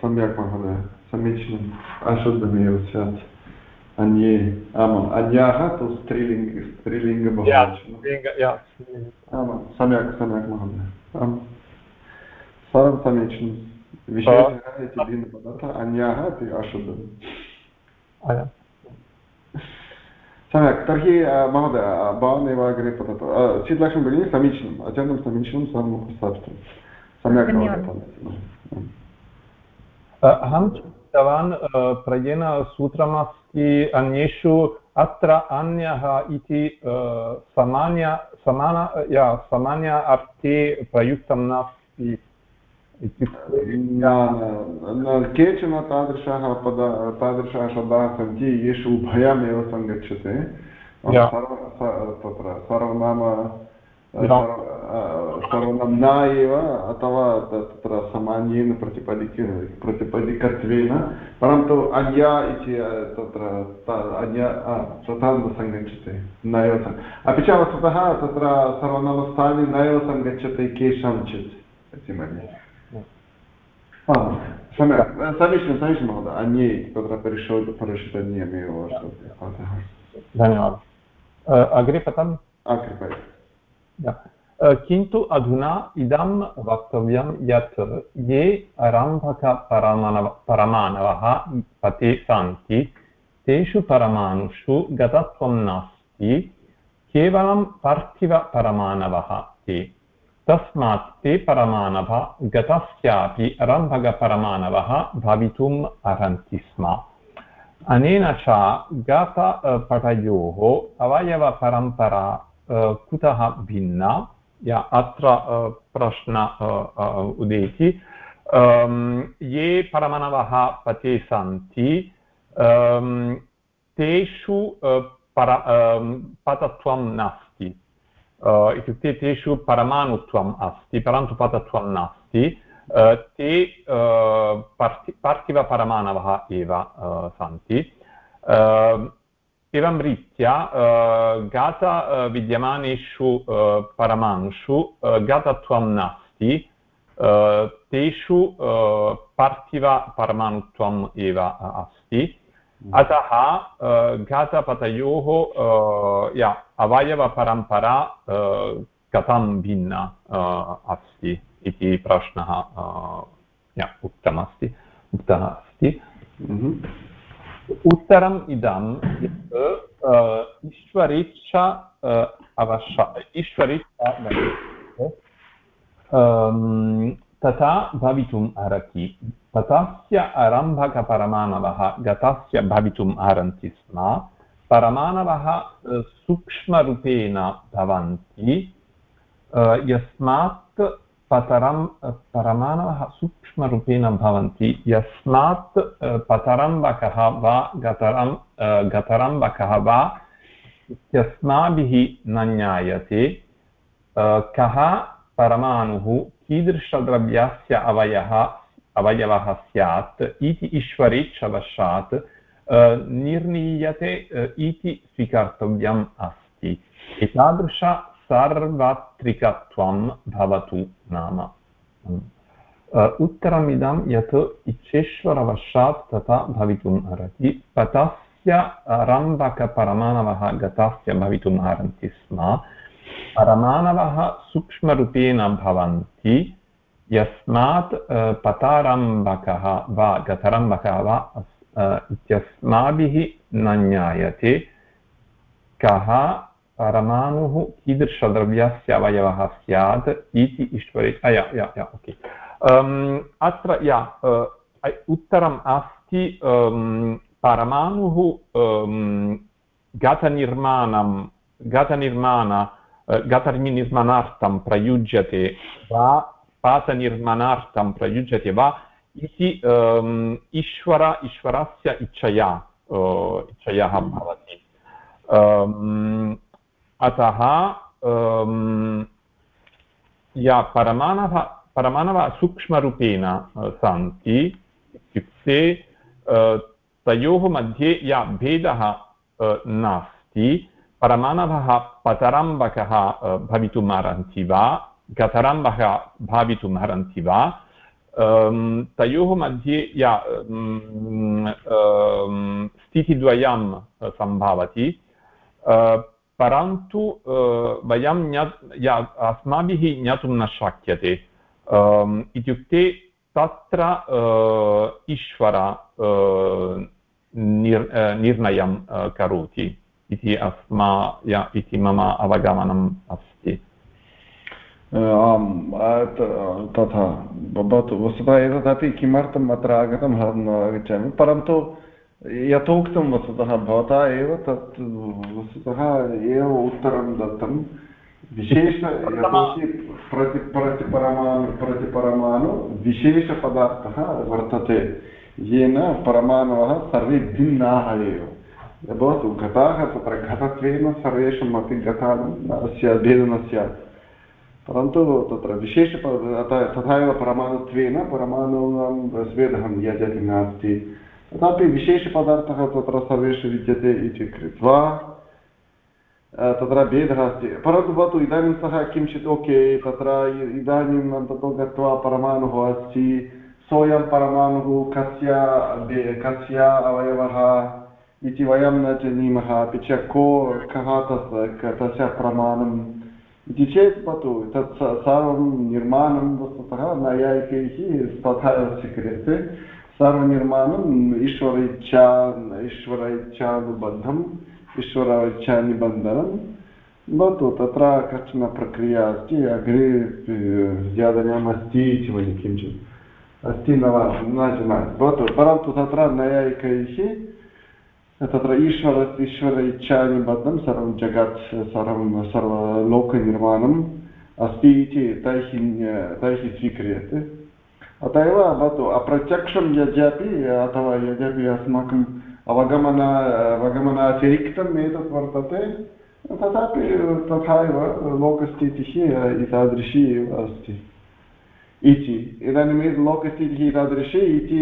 सम्यक् महोदय समीचीनम् अशुद्धमेव स्यात् अन्ये आमाम् अन्याः तु स्त्रीलिङ्ग स्त्रीलिङ्ग आमां सम्यक् सम्यक् महोदय आम् सर्वं समीचीनं विशेषः इति भिन्नपदार्थः अन्याः इति अशुद्धम् सम्यक् तर्हि महोदय भवान् एव अग्रे पततु। शीतलक्ष्मी भगिनी समीचीनम् अत्यन्तं समीचीनं सर्वम् उपस्थापितं सम्यक् अहं चिन्तितवान् प्रयेण सूत्रमस्ति अन्येषु अत्र अन्यः इति सामान्य समान या सामान्य अर्थे प्रयुक्तं नास्ति। केचन तादृशाः पद तादृशाः शब्दाः सन्ति येषु उभयमेव सङ्गच्छते तत्र सर्वनाम सर्वं न एव अथवा तत्र सामान्येन प्रतिपदिक प्रतिपदिकत्वेन परन्तु अन्या इति तत्र अन्य तथा न सङ्गच्छते नैव अपि च वस्तुतः तत्र सर्वनामस्थाने नैव सङ्गच्छते केषाञ्चित् इति मन्ये सम्यक् समीचीनं समीचीनं महोदय अन्ये तत्र परिशोध वर्तते अतः धन्यवादः अग्रे कृपया किन्तु अधुना इदं वक्तव्यं यत् ये आरम्भकपरमाणव परमाणवः पते सन्ति तेषु परमाणुषु गतत्वं नास्ति केवलं पार्थिवपरमाणवः ते तस्मात् ते परमाणवः गतस्यापि आरम्भकपरमाणवः भवितुम् अर्हन्ति स्म। अनेन च गतपटयोः अवयवपरम्परा कुतः भिन्ना? या अत्र प्रश्न उदेति। ये परमाणवः पते सन्ति तेषु पर पतत्वं नास्ति इत्युक्ते तेषु परमाणुत्वम् अस्ति परन्तु पतत्वं नास्ति ते पार्थिवपरमाणवः एव सन्ति एवं रीत्या गात विद्यमानेषु परमाणुषु गातत्वं नास्ति तेषु पार्थिवपरमाणुत्वम् एव अस्ति अतः घातपतयोः या अवयवपरम्परा कथं भिन्ना अस्ति इति प्रश्नः उक्तमस्ति उक्तः अस्ति उत्तरम् इदं यत् ईश्वरेच्छा अवश्य ईश्वरेच्छा तथा भवितुम् अर्हति। तथस्य आरम्भकपरमाणवः गतस्य भवितुम् अर्हन्ति स्म। परमाणवः सूक्ष्मरूपेण भवन्ति। यस्मात् पतरं परमाणवः सूक्ष्मरूपेण भवन्ति। यस्मात् पतरम्बकः वा गतरं गतरम्बकः वा इत्यस्माभिः न ज्ञायते। कः परमाणुः कीदृशद्रव्यस्य अवयः अवयवः स्यात्, इति ईश्वरेच्छवशात् निर्णीयते इति स्वीकर्तव्यम् अस्ति। एतादृश सार्वत्रिकत्वं भवतु नाम। उत्तरमिदं यत् इच्छेश्वरवशात् तथा भवितुम् अर्हति। ततस्य रम्भकपरमाणवः गतस्य भवितुम् अर्हन्ति स्म। परमाणवः सूक्ष्मरूपेण भवन्ति, यस्मात् पतारम्भकः वा गतरम्भकः वा इत्यस्माभिः न ज्ञायते। कः परमाणुः कीदृशद्रव्यस्य अवयवः स्यात् इति ईश्वरे या ओके। अत्र, या उत्तरम् अस्ति परमाणुः गतनिर्माणं गतनिर्माण गतनिर्माणार्थं प्रयुज्यते वा पातनिर्माणार्थं प्रयुज्यते वा इति ईश्वर ईश्वरस्य इच्छया इच्छयाः भवति अतः या परमाणवः परमाणवः सूक्ष्मरूपेण सन्ति इत्युक्ते तयोः मध्ये या भेदः नास्ति परमाणवः पतरम्बकः भवितुम् अर्हन्ति वा? गतरम्बः भवितुम् अर्हन्ति वा? तयोः मध्ये, या स्थितिद्वयं सम्भवति। परन्तु वयं ज्ञा अस्माभिः ज्ञातुं न शक्यते। इत्युक्ते तत्र ईश्वर निर् निर्णयं करोति। इति अस्मा इति मम अवगमनम् अस्ति। आम् तथा, भवतु वस्तुतः एतदपि किमर्थम् अत्र आगतम् अहं न आगच्छामि। परन्तु, यथोक्तं वस्तुतः भवता एव तत् वस्तुतः एव उत्तरं दत्तं। विशेष प्रति प्रतिपरमाणु प्रतिपरमाणु विशेषपदार्थः वर्तते। येन परमाणवः सर्वे भिन्नाः एव। भवतु घटाः तत्र घटत्वेन सर्वेषाम् अपि घटानां स्यात् भेदः स्यात् परन्तु तत्र विशेष तथा एव परमाणुत्वेन परमाणूनां स्वेदः यजति नास्ति तथापि विशेषपदार्थः तत्र सर्वेषु विद्यते इति कृत्वा तत्र भेदः अस्ति परन्तु भवतु इदानीं सः किञ्चित् ओके तत्र इदानीं ततो गत्वा परमाणुः अस्ति सोऽयं परमाणुः कस्य कस्य अवयवः इति वयं न जानीमः अपि च को कः तस् तस्य प्रमाणम् इति चेत् भवतु तत् सर्वं निर्माणं वस्तुतः नैयायिकैः तथा स्वीक्रियते सर्वनिर्माणम् ईश्वर इच्छा ईश्वर इच्छानुबद्धम् ईश्वर इच्छानिबन्धनं भवतु तत्र कश्चन प्रक्रिया अस्ति अग्रे ज्ञातव्यम् अस्ति इति मन्ये किञ्चित् अस्ति न वा न जानामि भवतु परन्तु तत्र नैयायिकैः तत्र ईश्वर ईश्वर इच्छानिबद्धं सर्वं जगत् सर्वं सर्वलोकनिर्माणम् अस्ति इति तैः तैः स्वीक्रियते अत एव भवतु अप्रत्यक्षं यद्यपि अथवा यद्यपि अस्माकम् अवगमन अवगमनातिरिक्तम् एतत् वर्तते तथापि तथा एव लोकस्थितिः एतादृशी एव अस्ति इति इदानीं लोकस्थितिः एतादृशी इति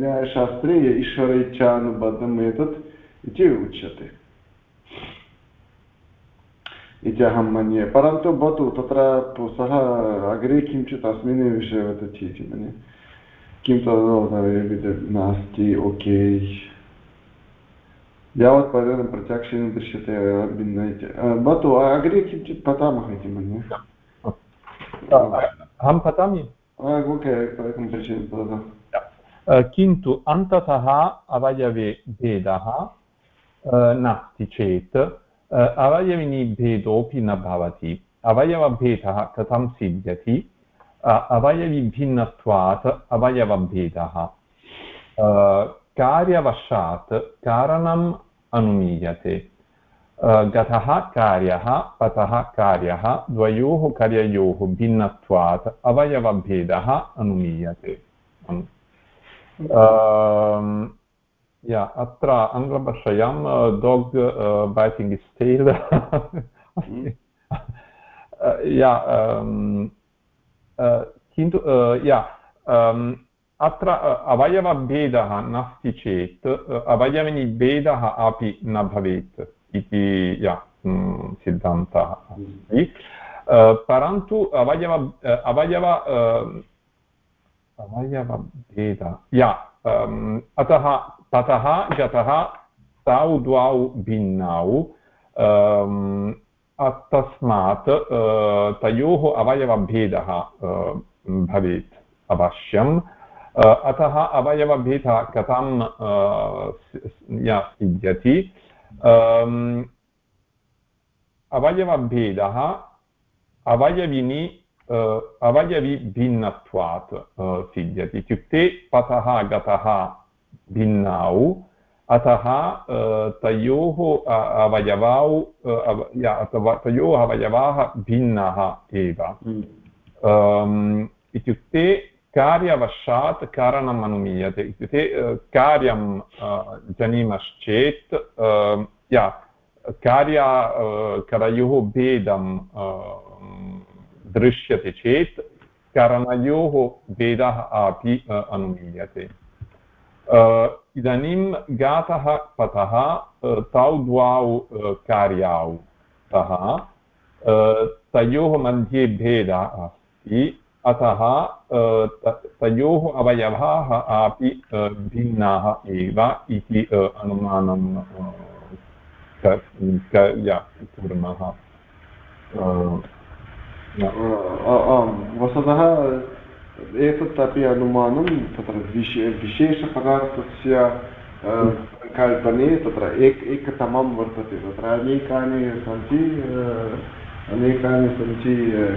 न्यायशास्त्रे ईश्वर इच्छानुबद्धम् एतत् इति उच्यते इति अहं मन्ये परन्तु भवतु तत्र सः अग्रे किञ्चित् अस्मिन् विषये वदति इति मन्ये किं तद् नास्ति ओके यावत्पर्यन्तं प्रत्यक्षेण दृश्यते भिन्न इति भवतु अग्रे किञ्चित् पठामः इति मन्ये अहं पठामि किन्तु अन्ततः अवयवे भेदः नास्ति चेत् अवयविनी भेदोऽपि न भवति अवयवभेदः कथं सिद्ध्यति अवयविभिन्नत्वात् अवयवभेदः कार्यवशात् कारणम् अनुमीयते गतः कार्यः पतः कार्यः द्वयोः कार्ययोः भिन्नत्वात् अवयवभेदः अनुमीयते। या अत्र आङ्ग्लभाषायां दोग् बैटिङ्ग् इस् टेल् या किन्तु या अत्र अवयवभेदः नास्ति चेत् अवयविनिभेदः अपि न भवेत्। इति या सिद्धान्तः अस्ति परन्तु अवयव अवयव अवयवभेद या अतः ततः गतः तौ द्वौ भिन्नौ तस्मात् तयोः अवयवभेदः भवेत् अवश्यम् अतः अवयवभेदः कथं या सिद्ध्यति अवयवभेदः अवयविनि अवयविभिन्नत्वात् सिद्ध्यति इत्युक्ते पतः गतः भिन्नौ अतः तयोः अवयवौ अथवा तयोः अवयवाः भिन्नाः एव। इत्युक्ते कार्यवशात् कारणम् अनुमीयते इत्युक्ते कार्यं जानीमश्चेत् या कार्या करयोः भेदं दृश्यते चेत् करणयोः भेदः अपि अनुमीयते इदानीं गातः पतः तौ द्वौ कार्याौ स्तः तयोः मध्ये भेदः अस्ति अतः तयोः अवयवाः अपि भिन्नाः एव इति अनुमानं कुर्मः। वस्तुतः एतत् अपि अनुमानं तत्र विशे विशेषपदार्थस्य कल्पने तत्र एक एकतमं वर्तते। तत्र अनेकानि सन्ति अनेकानि सन्ति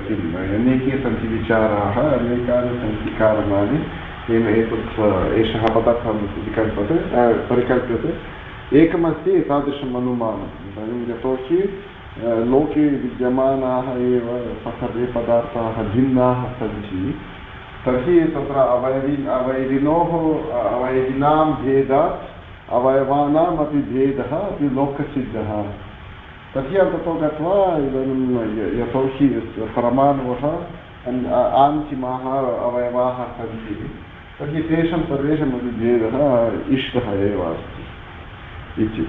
किम् अनेके सन्ति विचाराः, अनेकानि सन्ति कारणानि। येन एतत् एषः पदार्थः विकल्पते परिकल्प्यते। एकमस्ति एतादृशम् अनुमानम्। इदानीं यतोहि लोके विद्यमानाः एव सर्वे पदार्थाः भिन्नाः सन्ति। तर्हि तत्र अवयवि, अवयविनोः अवयविनां भेदात् अवयवानाम् अपि भेदः अपि लोकसिद्धः। तर्हि ततो गत्वा इदानीं यतोहि परमाणवः अन्तिमाः अवयवाः सन्ति तर्हि तेषां सर्वेषामपि भेदः इष्टः एव अस्ति इति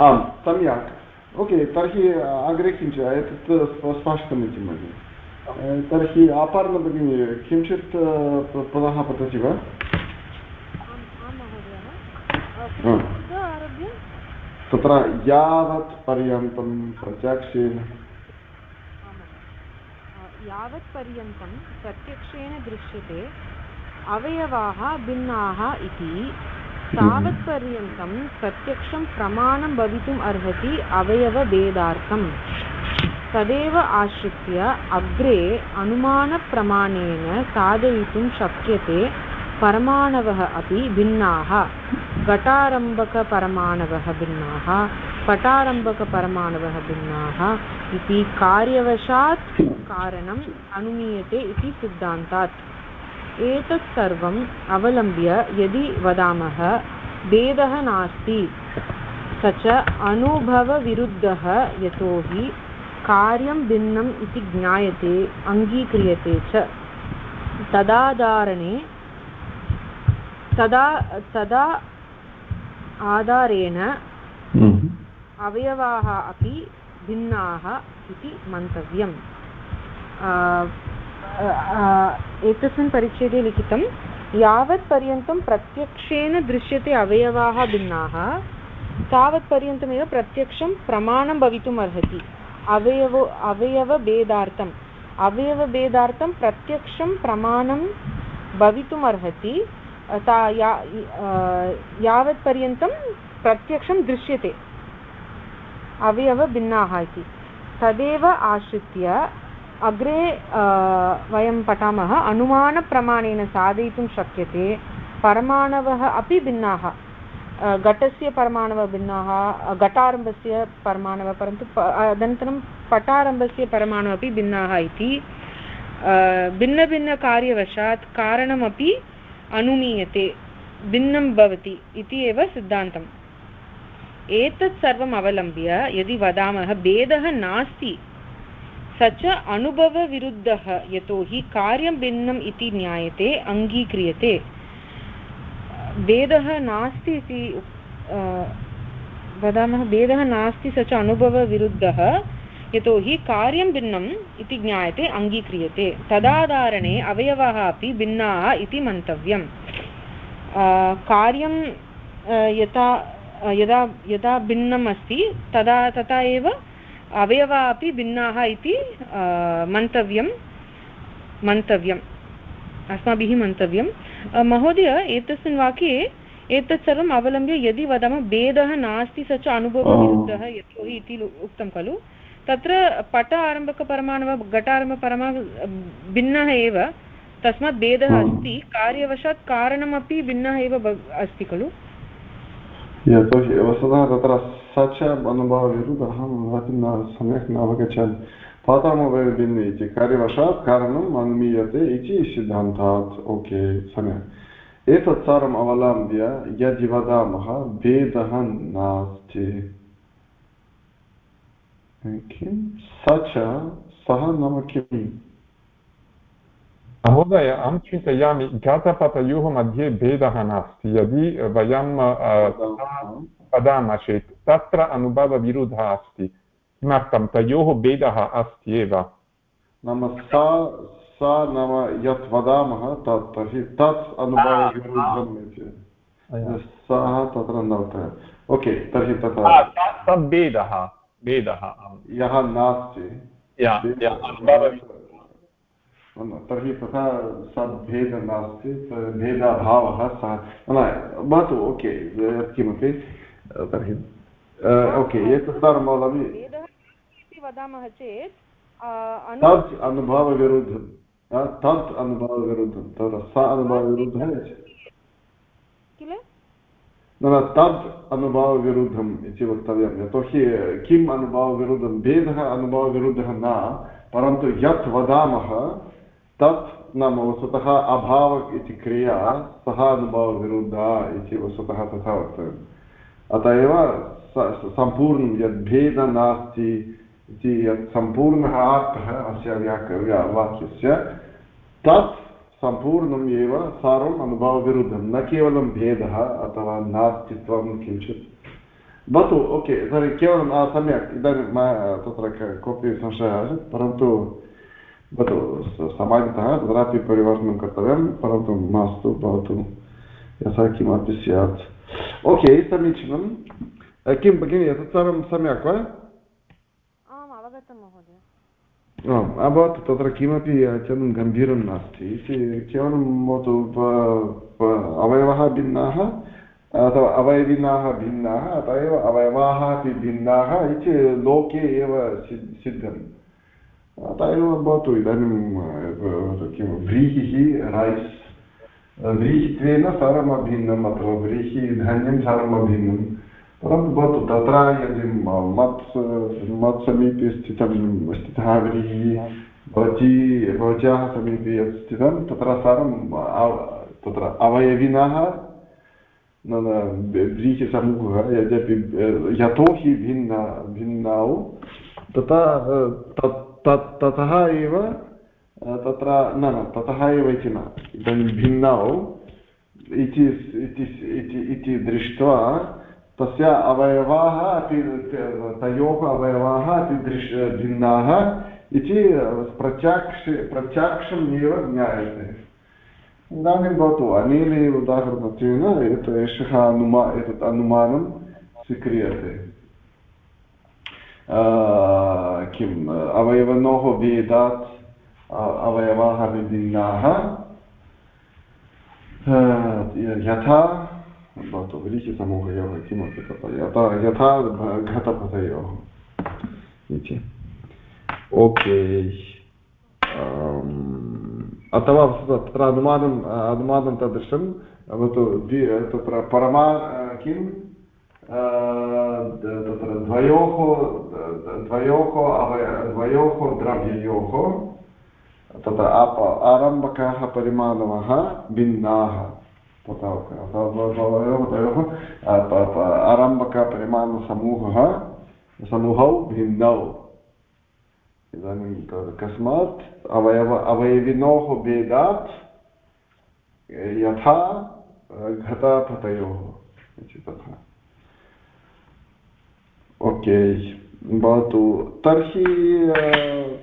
आम् सम्यक् ओके तर्हि अग्रे किञ्चित् एतत् स्पष्टमिति मन्ये तर्हि अपर्ण भगिनी किञ्चित् पुनः पतति वा तत्र यावत् पर्यन्तं प्रत्यक्षेन यावत् पर्यन्तं प्रत्यक्षेण दृश्यते अवयवाः भिन्नाः इति। तावत्पर्यन्तं प्रत्यक्षं प्रमाणं भवितुम् अर्हति अवयवभेदार्थम् तदेव आश्रित्य अग्रे अनुमानप्रमाणेन साधयितुं शक्यते परमाणवः अपि भिन्नाः। घटारम्भकपरमाणवः भिन्नाः, पटारम्भकपरमाणवः भिन्नाः इति कार्यवशात् कारणम् अनुमीयते इति सिद्धान्तात्। एतत् सर्वम् अवलम्ब्य यदि वदामः, भेदः नास्ति, स च अनुभवविरुद्धः यतोहि कार्यं भिन्नम् इति ज्ञायते, अङ्गीक्रियते च। तदाधारणे तदा तदा आधारेण हम्म। अवयवाः अपि भिन्नाः इति मन्तव्यम्। एतस्मिन् परिच्छेदे लिखितं यावत्पर्यन्तं प्रत्यक्षेण दृश्यते अवयवाः भिन्नाः तावत्पर्यन्तमेव प्रत्यक्षं प्रमाणं भवितुम् अर्हति। अवयव अवयवभेदार्थम् अवयवभेदार्थं प्रत्यक्षं प्रमाणं भवितुम् अर्हति। ता या यावत्पर्यन्तं प्रत्यक्षं दृश्यते। अवयवभिन्नाः इति। तदेव आश्रित्य अग्रे वयं पठामः, अनुमानप्रमाणेन साधयितुं शक्यते, परमाणवः अपि भिन्नाः। घटस्य परमाणवः भिन्नाः, घटारम्भस्य परमाणवः, परन्तु अनन्तरं पटारम्भस्य परमाणवः अपि भिन्नाः इति। भिन्नभिन्नकार्यवशात् कारणमपि अनुमीयते, भिन्नं भवति इति एव सिद्धान्तम्। एतत् सर्वम् अवलम्ब्य यदि वदामः, भेदः नास्ति, स च अनुभवविरुद्धः यतोहि कार्यं भिन्नम् इति ज्ञायते, अङ्गीक्रियते। भेदः नास्ति इति वदामः, भेदः नास्ति स च अनुभवविरुद्धः यतोहि कार्यं भिन्नम् इति ज्ञायते अङ्गीक्रियते। तदाधारणे अवयवाः अपि भिन्नाः इति मन्तव्यम्। कार्यं यथा यदा यदा भिन्नम् अस्ति तदा तथा एव अवयवाः अपि भिन्नाः इति मन्तव्यं मन्तव्यम् अस्माभिः मन्तव्यं महोदय एतस्मिन् वाक्ये एतत् सर्वम् अवलम्ब्य यदि वदामः भेदः नास्ति स च अनुभवविरुद्धः यतोहि इति उक्तं खलु? तत्र पट आरम्भकपरमाणु घटारम्भपरमा भिन्नः एव। तस्मात् भेदः अस्ति। कार्यवशात् कारणमपि भिन्नः एव अस्ति खलु। यतोहि वस्तुतः तत्र स च अनुभवविरुद्धः सम्यक् न अवगच्छामि पातामवैर्भिन्ने इति। कार्यवशात् कारणम् अनुमीयते इति सिद्धान्तात्। ओके सम्यक्। एतत् सर्वम् अवलम्ब्य यदि वदामः भेदः नास्ति। किं स च सः नाम किम् महोदय अहं चिन्तयामि घातपतयोः मध्ये भेदः नास्ति यदि वयं वदामः चेत् तत्र अनुभवविरुद्धः अस्ति किमर्थं तयोः भेदः अस्ति एव नाम सा सा नाम यत् वदामः तत् तर्हि तत् अनुभवविरुद्धम् इति सः तत्र न ओके तर्हि तथा तद् भेदः भेदः यः नास्ति तर्हि तथा सद्भेदः नास्ति भेदाभावः सः भवतु ओके किमपि तर्हि ओके एतत् सर्वं वदामि। वदामः चेत् तत् अनुभवविरुद्धं तत् अनुभवविरुद्धं तत्र स अनुभवविरुद्धः। किल? न तत् अनुभवविरुद्धम् इति वक्तव्यं यतोहि, किम् अनुभवविरुद्धं भेदः अनुभवविरुद्धः न, परन्तु यत् वदामः, तत् नाम वस्तुतः अभाव इति क्रिया सः अनुभवविरुद्धा इति वस्तुतः तथा वक्तव्यम्। अत एव सम्पूर्णं यद् भेदः नास्ति इति यत् सम्पूर्णः अर्थः अस्य व्याक वाक्यस्य, तत् सम्पूर्णम् एव सर्वम् अनुभवविरुद्धं न केवलं भेदः अथवा नास्तित्वं किञ्चित्। भवतु, ओके, तर्हि केवलं सम्यक्, इदानीं तत्र कोऽपि संशयः आसीत्, परन्तु भवतु सामान्यतः तत्रापि परिवर्तनं कर्तव्यं, परन्तु मास्तु, भवतु, यथा किमपि स्यात्। ओके समीचीनं किं, भगिनि, एतत् सर्वं सम्यक् वा अवगतं महोदय अभवत्, तत्र किमपि अत्यन्तं गम्भीरं नास्ति। इति केवलं भवतु अवयवः भिन्नाः, अथवा अवयविनाः भिन्नाः, अत एव अवयवाः अपि भिन्नाः इति लोके एव सिद्धम्। अत एव भवतु, इदानीं किं, व्रीहिः रैस्, व्रीहित्वेन सर्वमभिन्नम्, अथवा व्रीहिधान्यं सर्वमभिन्नं परन्तु भवतु तत्र यदि मत् मत्समीपे स्थितं स्थितः व्रीहिः भवती भवत्याः समीपे यत् स्थितं तत्र सर्वं तत्र अवयविनः व्रीहिसमूहः यद्यपि यतोहि भिन्न भिन्नौ तथा ततः एव तत्र न न ततः एव इति न इदानीं भिन्नौ इति दृष्ट्वा तस्य अवयवाः अपि तयोः अवयवाः अपि दृश्, भिन्नाः इति, प्रत्याक्ष, प्रत्याक्षम् एव ज्ञायते। इदानीं भवतु अनेन उदाहरणत्वेन एतत् एषः अनुमा, एतत् अनुमानं स्वीक्रियते। किम् अवयवनोः भेदात् अवयवाः विभिन्नाः। यथा भवतु व्रीहिसमूहयोः किमपि तथा यथा यथा घटपथयोः इति ओके अथवा तत्र अनुमानम् अनुमानं तादृशं भवतु तत्र परमा किं तत्र द्वयोः द्वयोः अवय द्वयोः द्रव्ययोः तत्र आप आरम्भकाः परिमाणवः भिन्नाः द्वयोः आरम्भकपरिमाणसमूहः समूहौ भिन्नौ इदानीं कस्मात् अवयव अवयविनोः भेदात् यथा घटापतयोः इति तथा ओके भवतु तर्हि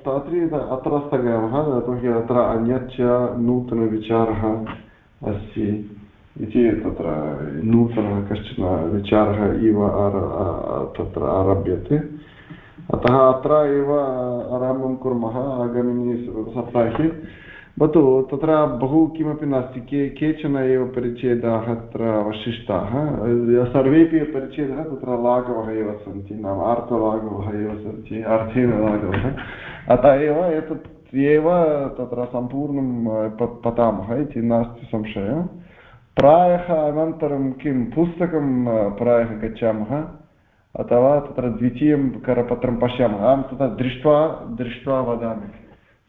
तर्हि अत्र स्थगयामः यतोहि अत्र अन्यच्च नूतनविचारः अस्ति इति तत्र नूतनः कश्चन विचारः इव आर तत्र आरभ्यते। अतः अत्र एव आरम्भं कुर्मः आगामिनि सप्ताहे। भवतु तत्र बहु किमपि नास्ति। के केचन एव परिच्छेदाः अत्र अवशिष्टाः। सर्वेपि परिच्छेदः तत्र लाघवः एव सन्ति। नाम अर्थलाघवः एव सन्ति अर्थेन लाघवः। अतः एव एतत् एव तत्र सम्पूर्णं पठामः इति नास्ति संशयः प्रायः अनन्तरं किं पुस्तकं प्रायः गच्छामः? अथवा तत्र द्वितीयं करपत्रं पश्यामः? अहं तत्र दृष्ट्वा दृष्ट्वा वदामि।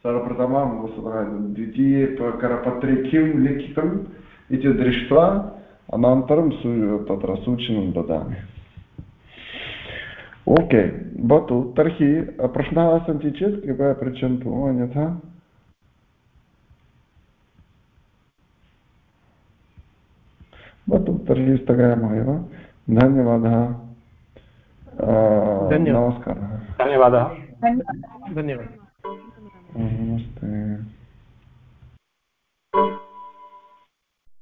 सर्वप्रथमं वस्तुतः द्वितीये करपत्रे किं लिखितम् इति दृष्ट्वा अनन्तरं सू, तत्र सूचनं ददामि। ओके, भवतु, तर्हि प्रश्नाः सन्ति चेत् कृपया पृच्छन्तु, अन्यथा। भवतु तर्हि स्थगयामः एव। धन्यवादः। नमस्कारः। धन्यवादः। धन्यवादः। नमस्ते।